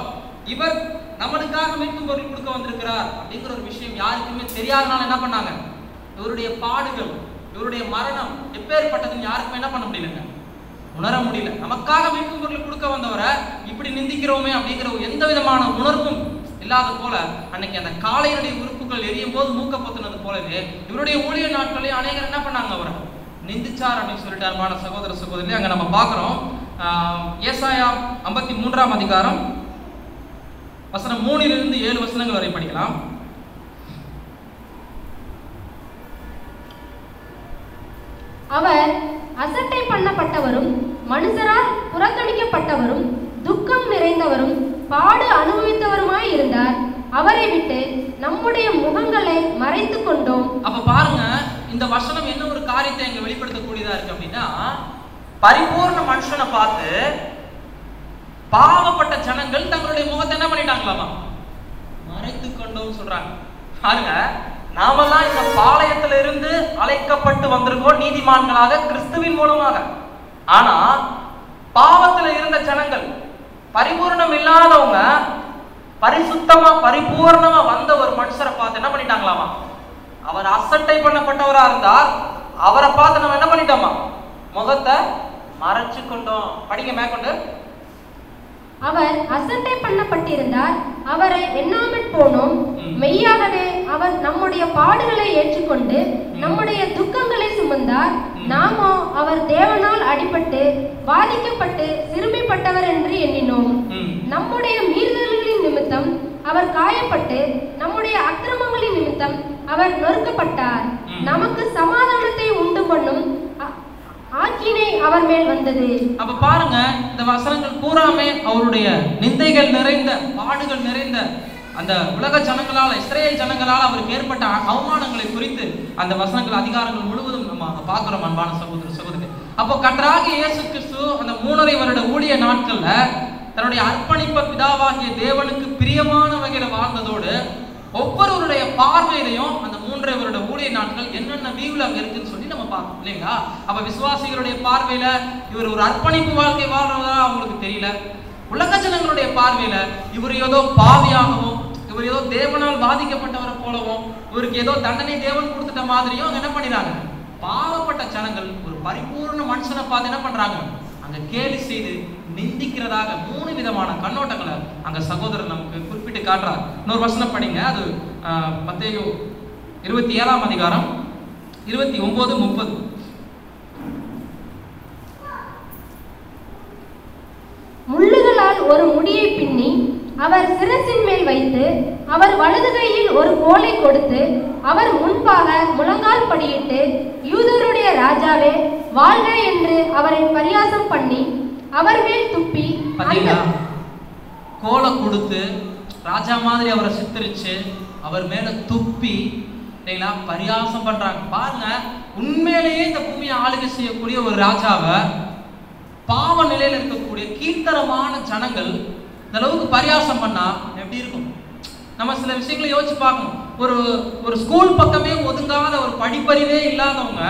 இவர் நம்மளுக்காக மீட்கும் பொருள் கொடுக்க வந்திருக்கிறார் அப்படிங்கிற ஒரு விஷயம் யாருக்குமே தெரியாதனால என்ன பண்ணாங்க? இவருடைய பாடுகள் இவருடைய மரணம் எப்பேற்பட்டதுன்னு யாருக்குமே என்ன பண்ண முடியலங்க. உணர முடியல. நமக்காக மீட்கும் பொருள் கொடுக்க வந்தவரை இப்படி நிந்திக்கிறோமே அப்படிங்கிற எந்த விதமான உணர்வும் இல்லாத போல அன்னைக்கு அந்த காளையினுடைய உறுப்புகள் எரியும் போது மூக்க போலவே இவருடைய ஊழிய நாட்களையும் அநேகர் என்ன பண்ணாங்க அவரை? நிந்திச்சார் அப்படின்னு சொல்லிட்டு அன்பான சகோதர சகோதரி அங்க நம்ம பாக்குறோம் ஆஹ், ஏசாயா ஐம்பத்தி மூன்றாம் அதிகாரம் வசனம் மூணிலிருந்து ஏழு வசனங்கள் வரை படிக்கலாம். அவர் அசட்டை பண்ணப்பட்டவரும் மனுஷரால் புறக்கணிக்கப்பட்டவரும் துக்கம் நிறைந்தவரும் பாடு அனுபவித்தவருமாய் இருந்தார். அவரை விட்டு நம்முடைய முகங்களை மறைத்து கொண்டோம். அப்ப பாருங்க இந்த வசனம் என்ன ஒரு காரியத்தை இங்க வெளிப்படுத்தக்கூடியதா இருக்கு அப்படின்னா பரிபூர்ண மனுஷனை பார்த்து பாவப்பட்ட ஜனங்கள் தங்களுடைய முகத்தை என்ன பண்ணிட்டாங்களாமா? மறைத்து கொண்டோம் சொல்றாங்க. பாருங்க நாமெல்லாம் இந்த பாளையத்துல இருந்து அழைக்கப்பட்டு வந்திருக்கோம் நீதிமான்களாக கிறிஸ்துவின் மூலமாக. ஆனா பாவத்துல இருந்த ஜனங்கள் பரிபூர்ணம் இல்லாதவங்க பரிசுத்தமா பரிபூர்ணமா வந்த ஒரு மனுஷரை பார்த்து என்ன பண்ணிட்டாங்களாமா? அவர் அசட்டை பண்ணப்பட்டவரா இருந்தார். அவரை பார்த்து நம்ம என்ன பண்ணிட்டோமா? முகத்தை மறைச்சு கொண்டோம். படிங்க மேற்கொண்டு. அவர் அசட்டை பண்ணப்பட்டிருந்தார் அவரை எண்ணாமற் போனோம். மெய்யாகவே அவர் நம்முடைய பாடுகளை ஏற்றுக்கொண்டு நம்முடைய துக்கங்களை சுமந்தார். நாமோ அவர் தேவனால் அடிபட்டு பாதிக்கப்பட்டு சிறுமைப்பட்டவர் என்று எண்ணினோம். நம்முடைய மீறுதல்களின் நிமித்தம் அவர் காயப்பட்டு நம்முடைய அக்கிரமங்களின் நிமித்தம் அவர் நொறுக்கப்பட்டார். நமக்கு சமாதானத்தை உண்டு பண்ணும் ஆக்கினை அவர் மேல் வந்தது. அப்ப பாருங்க இந்த வசனங்கள் பூராமே அவருடைய நிந்தைகள் நிறைந்த பாடுகள் நிறைந்த அந்த உலக ஜனங்களால் இஸ்ரேல் ஜனங்களால் அவருக்கு ஏற்பட்ட அவமானங்களை குறித்து அந்த வசனங்கள் அதிகாரங்கள் முழுவதும் நம்ம அங்க பார்க்கிறோம் அன்பான சகோதர சகோதரி அப்போ கர்த்தராகிய இயேசு கிறிஸ்து அந்த மூணரை வருட ஊழிய நாட்கள்ல தன்னுடைய அர்ப்பணிப்ப பிதாவாகிய தேவனுக்கு பிரியமான வகையில வாழ்ந்ததோடு ஒவ்வொருவருடைய பார்வையிலையும் அந்த மூன்றரை வருட ஊழிய நாட்கள் என்னென்ன வியூல அங்கே இருக்குன்னு சொல்லி நம்ம பார்க்கணும் இல்லைங்களா? அப்போ விசுவாசிகளுடைய பார்வையில் இவர் ஒரு அர்ப்பணிப்பு வாழ்க்கை வாழ்றதா அவங்களுக்கு தெரியல. உலக ஜனங்களுடைய பார்வையில் இவர் ஏதோ பாவியாகவும் இவர் ஏதோ தேவனால் பாதிக்கப்பட்டவரை போலவும் இவருக்கு ஏதோ தண்டனை தேவன் கொடுத்துட்ட மாதிரியும் அவங்க என்ன பண்ணிடுறாங்க? பாவப்பட்ட ஜனங்கள் ஒரு பரிபூர்ண மனுஷனை பார்த்து என்ன பண்ணுறாங்க அங்கே கேலி செய்து நிந்திக்கிறதாக மூணு விதமான கண்ணோட்டங்களை அங்கே சகோதரர் நமக்கு குறிப்பிட்டு காட்டுறார் இன்னொரு வசனம் படிங்க. அது மத்தேயு இருபத்தி ஏழாம் அதிகாரம் இருபத்தி ஒன்பது முப்பது. முள்ளுகளால் ஒரு முடியை பின்னி அவர் சிரசின் மேல் வைத்து அவர் வலது கையில் ஒரு கோலை கொடுத்து அவர் முன்பாக முழங்கால் படியிட்டு யூதருடைய ராஜாவே வாழ்க என்று அவரை பரியாசம் பண்ணி அவர் மேல் துப்பி கோலை கொடுத்து ராஜா மாதிரி அவரை சித்தரிச்சு அவர் மேல துப்பி இல்லைங்களா? பரியாசம் பண்றாங்க. பாருங்க உண்மையிலேயே இந்த பூமியை ஆளுகை செய்யக்கூடிய ஒரு ராஜாவை பாவ நிலையில இருக்கக்கூடிய கீழ்த்தரமான ஜனங்கள் இந்த அளவுக்கு பரியாசம் பண்ணா எப்படி இருக்கும்? நம்ம சில விஷயங்களை யோசிச்சு பார்க்கணும். ஒரு ஒரு ஸ்கூல் பக்கமே ஒதுங்காத ஒரு படிப்பறிவே இல்லாதவங்க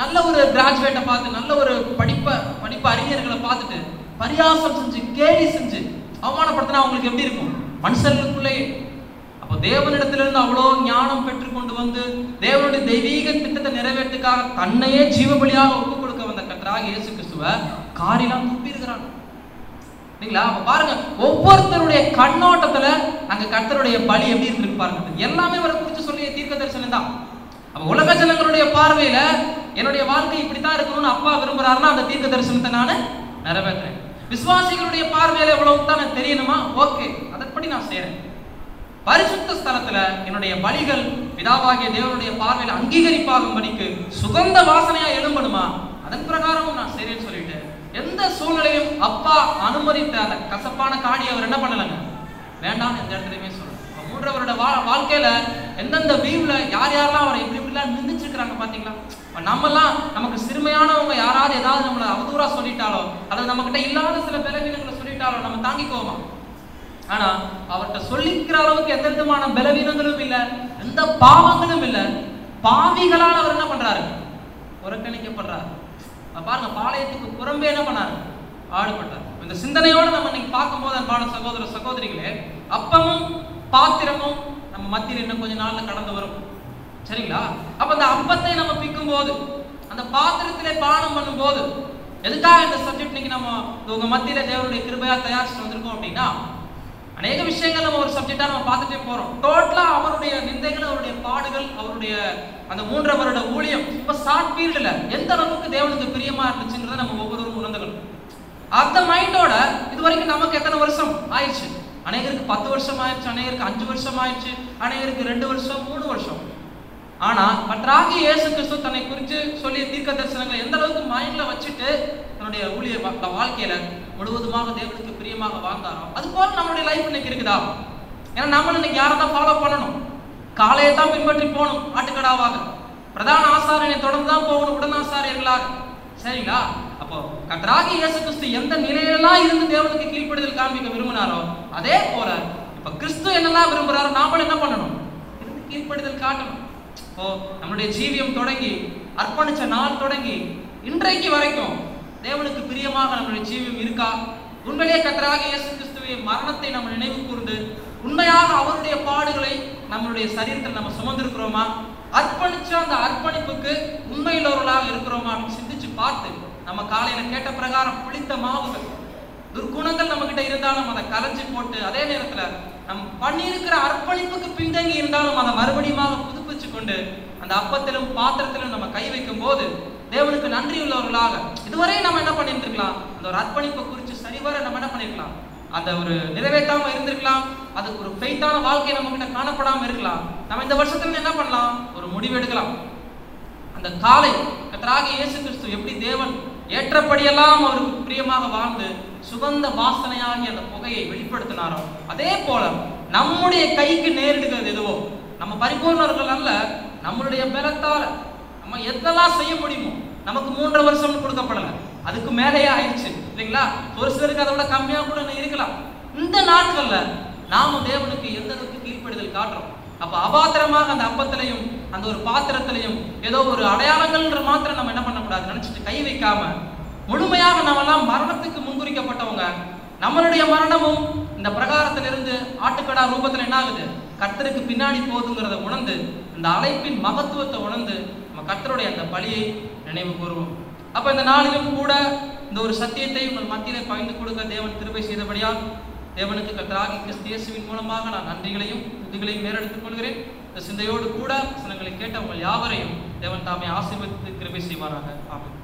நல்ல ஒரு கிராஜுவேட்டை பார்த்து நல்ல ஒரு படிப்ப படிப்பு அறிஞர்களை பார்த்துட்டு பரியாசம் செஞ்சு கேலி செஞ்சு அவமானப்படுத்தினா அவங்களுக்கு எப்படி இருக்கும்? மனுஷர்களுக்குள்ளேயே அப்போ தேவனிடத்திலிருந்து அவ்வளோ ஞானம் பெற்றுக்கொண்டு வந்து தேவனுடைய தெய்வீக திட்டத்தை நிறைவேற்றுக்காக தன்னையே ஜீவபலியாக ஒப்பு கொடுக்க வந்த கர்த்தராகிய இயேசு கிறிஸ்துவ காரிலாம் துப்பி இருக்கிறாங்க இல்லைங்களா? அப்போ பாருங்க ஒவ்வொருத்தருடைய கண்ணோட்டத்துல அங்க கர்த்தருடைய பலி எப்படி இருக்கு பாருங்க. எல்லாமே அவரை குறித்து சொல்லிய தீர்க்க தரிசனம் தான். அப்போ உலக ஜனங்களுடைய பார்வையில என்னுடைய வாழ்க்கை இப்படித்தான் இருக்கணும்னு அப்பா விரும்புறாருன்னா அந்த தீர்க்க தரிசனத்தை நான் நிறைவேற்றுறேன். விசுவாசிகளுடைய பார்வையில எவ்வளவு தான் எனக்கு தெரியணுமா? ஓகே. அதன்படி நான் செய்றேன் பரிசுத்த ஸ்தலத்துல என்னுடைய பலிகள் பிதாவாகிய தேவனுடைய பார்வையில அங்கீகரிப்பாகும்படிக்கு சுகந்த வாசனையா எழும்படுமா அதன் பிரகாரமும் நான் செய்றேன்னு சொல்லிட்டு எந்த சூழ்நிலையும் அப்பா அனுமதித்த அந்த கசப்பான காடி அவர் என்ன பண்ணலங்க? வேண்டாம்னு எந்த இடத்துலயுமே சொல்லல. அப்ப மூன்றவரோட வா வாழ்க்கையில எந்தெந்த வியூல யார் யாரெல்லாம் அவரை இப்படி இப்படிலாம் நிந்திச்சிருக்கிறாங்க பாத்தீங்களா? நம்ம எல்லாம் நமக்கு சிறுமையானவங்க யாராவது ஏதாவது நம்மளை அவதூறா சொல்லிட்டாலோ அல்லது நம்ம கிட்ட இல்லாத சில பலவீனங்களை சொல்லிட்டாலோ நம்ம தாங்கிக்குவோமா? ஆனா அவர்கிட்ட சொல்லிக்கிற அளவுக்கு எந்த விதமான பலவீனங்களும் இல்ல எந்த பாவங்களும் இல்ல. பாவிகளால் அவர் என்ன பண்றாரு? புறக்கணிக்கப்படுறாரு. பாருங்க பாளையத்துக்கு புறம்பே என்ன பண்ணாரு? ஆடுபட்டார். இந்த சிந்தனையோட நம்ம இன்னைக்கு பார்க்கும்போது அன்பான சகோதர சகோதரிகளே அப்பமும் பாத்திரமும் நம்ம மத்தியில் இன்னும் கொஞ்ச நாள்ல கடந்து வரும். சரிங்களா? அப்ப அந்த அப்பத்தை நம்ம பிக்கும் போது அந்த பாத்திரத்திலே பானம் பண்ணும்போது எதுக்காக இந்த சப்ஜெக்ட் இன்னைக்கு நம்ம உங்க மத்தியில தேவனுடைய கிருபையா தயாரிச்சு வந்திருக்கோம் அப்படின்னா அநேக விஷயங்கள் நம்ம ஒரு சப்ஜெக்டா நம்ம பார்த்துட்டே போறோம். டோட்டலா அவருடைய நிந்தைகள் அவருடைய பாடுகள் அவருடைய அந்த மூன்று வருட ஊழியம் இப்ப ஷார்ட் பீரியட்ல எந்த அளவுக்கு தேவனுக்கு பிரியமா இருந்துச்சுங்கிறத நம்ம ஒவ்வொருவரும் உணர்ந்துக்கணும். அந்த மைண்டோட இது வரைக்கும் நமக்கு எத்தனை வருஷம் ஆயிடுச்சு? அநேகருக்கு பத்து வருஷம் ஆயிடுச்சு அநேகருக்கு அஞ்சு வருஷம் ஆயிடுச்சு அநேகருக்கு ரெண்டு வருஷம் மூணு வருஷம். ஆனா கர்த்தராகிய இயேசு கிறிஸ்து தன்னை குறித்து சொல்லிய தீர்க்க தரிசனங்களை எந்த அளவுக்கு மைண்ட்ல வச்சுட்டு தன்னுடைய ஊழிய வா- வாழ்க்கையில முழுவதுமாக தேவனுக்கு பிரியமாக வாழ்ந்தாரோ அது போல நம்மளுடைய லைஃப் இன்னைக்கு இருக்குதா? ஏன்னா நம்ம இன்னைக்கு யாரை தான் ஃபாலோ பண்ணணும்? காலையை தான் பின்பற்றி போகணும் ஆட்டுக்கடாவாக. பிரதான ஆசாரியனை தொடர்ந்து தான் போகணும் உடன் ஆசாரியர்களாக சரிங்களா? அப்போ கத்ராகி இயேசு கிறிஸ்து எந்த நிலையிலாம் இருந்து தேவனுக்கு கீழ்ப்படுதல் காண்பிக்க விரும்பினாரோ அதே போல இப்ப கிறிஸ்து என்னெல்லாம் விரும்புறாரோ நாமளும் என்ன பண்ணணும்? கீழ்ப்படுதல் காட்டணும். ஓ நம்மளுடைய ஜீவியம் தொடங்கி அர்ப்பணிச்ச நாள் தொடங்கி இன்றைக்கு வரைக்கும் தேவனுக்கு பிரியமாக நம்மளுடைய ஜீவியம் இருக்கா? உண்மையிலேயே கத்தராக இயேசு கிறிஸ்துவின் மரணத்தை நம்ம நினைவு கூர்ந்து உண்மையாக அவருடைய பாடுகளை நம்மளுடைய சரீரத்தில் நம்ம சுமந்திருக்கிறோமா? அர்ப்பணிச்ச அந்த அர்ப்பணிப்புக்கு உண்மையிலவர்களாக இருக்கிறோமா அப்படின்னு சிந்திச்சு பார்த்து நம்ம காலையில கேட்ட பிரகாரம் பிடித்த மாவுகள் துர்க்குணங்கள் நம்ம கிட்ட இருந்தாலும் அதை கலைஞ்சு போட்டு அதே நேரத்துல நம் பண்ணியிருக்கிற அர்ப்பணிப்புக்கு பின்தங்கி இருந்தாலும் அதை மறுபடியும் புதுப்பிச்சு கொண்டு அந்த அப்பத்திலும் பாத்திரத்திலும் நம்ம கை வைக்கும் போது தேவனுக்கு நன்றி உள்ளவர்களாக இதுவரை நம்ம என்ன பண்ணியிருந்துருக்கலாம்? அந்த ஒரு அர்ப்பணிப்பை குறித்து சரிவர நம்ம என்ன பண்ணிருக்கலாம் அந்த ஒரு நிறைவேற்றாம இருந்திருக்கலாம். அதுக்கு ஒரு பெய்தான வாழ்க்கை நம்ம கிட்ட காணப்படாம இருக்கலாம். நம்ம இந்த வருஷத்துல என்ன பண்ணலாம்? ஒரு முடிவு எடுக்கலாம். அந்த காலை கத்தராக இயேசு கிறிஸ்து எப்படி தேவன் ஏற்றபடியெல்லாம் அவருக்கு பிரியமாக வாழ்ந்து சுகந்த வாசனையாகி அந்த புகையை வெளிப்படுத்தினாரோ அதே போல நம்முடைய கைக்கு நேரிடுகிறது எதுவோ நம்ம பரிபூர்ணர்கள் அல்ல நம்மளுடைய பலத்தால நம்ம எதெல்லாம் செய்ய முடியுமோ நமக்கு மூன்று வருஷம் கொடுக்கப்படல. அதுக்கு மேலேயே ஆயிடுச்சு இல்லைங்களா? ஒரு சிலருக்கு அதை விட கம்மியாக கூட இருக்கலாம். இந்த நாட்கள்ல நாம தேவனுக்கு எந்த அளவுக்கு கீழ்ப்படுதல் காட்டுறோம்? அப்ப அபாத்திரமாக அந்த அப்பத்திலையும் அந்த ஒரு பாத்திரத்திலையும் ஏதோ ஒரு அடையாளங்கள்ன்ற மாத்திரம் நம்ம என்ன பண்ணக்கூடாது நினைச்சிட்டு கை வைக்காம முழுமையாக நாமெல்லாம் மரணத்துக்கு முன்குறிக்கப்பட்டவங்க. நம்மளுடைய மரணமும் இந்த பிரகாரத்திலிருந்து ஆட்டுக்கடா ரூபத்தில் என்ன ஆகுது கர்த்தருக்கு பின்னாடி போகுதுங்கிறத உணர்ந்து இந்த அழைப்பின் மகத்துவத்தை உணர்ந்து நம்ம கர்த்தருடைய அந்த பலியை நினைவு கூறுவோம். அப்ப இந்த நாளிலும் கூட இந்த ஒரு சத்தியத்தை உங்கள் மத்தியிலே பகிர்ந்து கொடுக்க தேவன் திருவை செய்தபடியால் தேவனுக்கு கர்த்தராகி கிறிஸ்தியேசுவின் மூலமாக நான் நன்றிகளையும் துதிகளையும் மேலெடுத்துக் கொள்கிறேன். இந்த சிந்தையோடு கூட வசனங்களை கேட்ட உங்கள் யாவரையும் தேவன் தாமே ஆசீர்வதித்து கிருபை செய்வாராக. ஆமாம்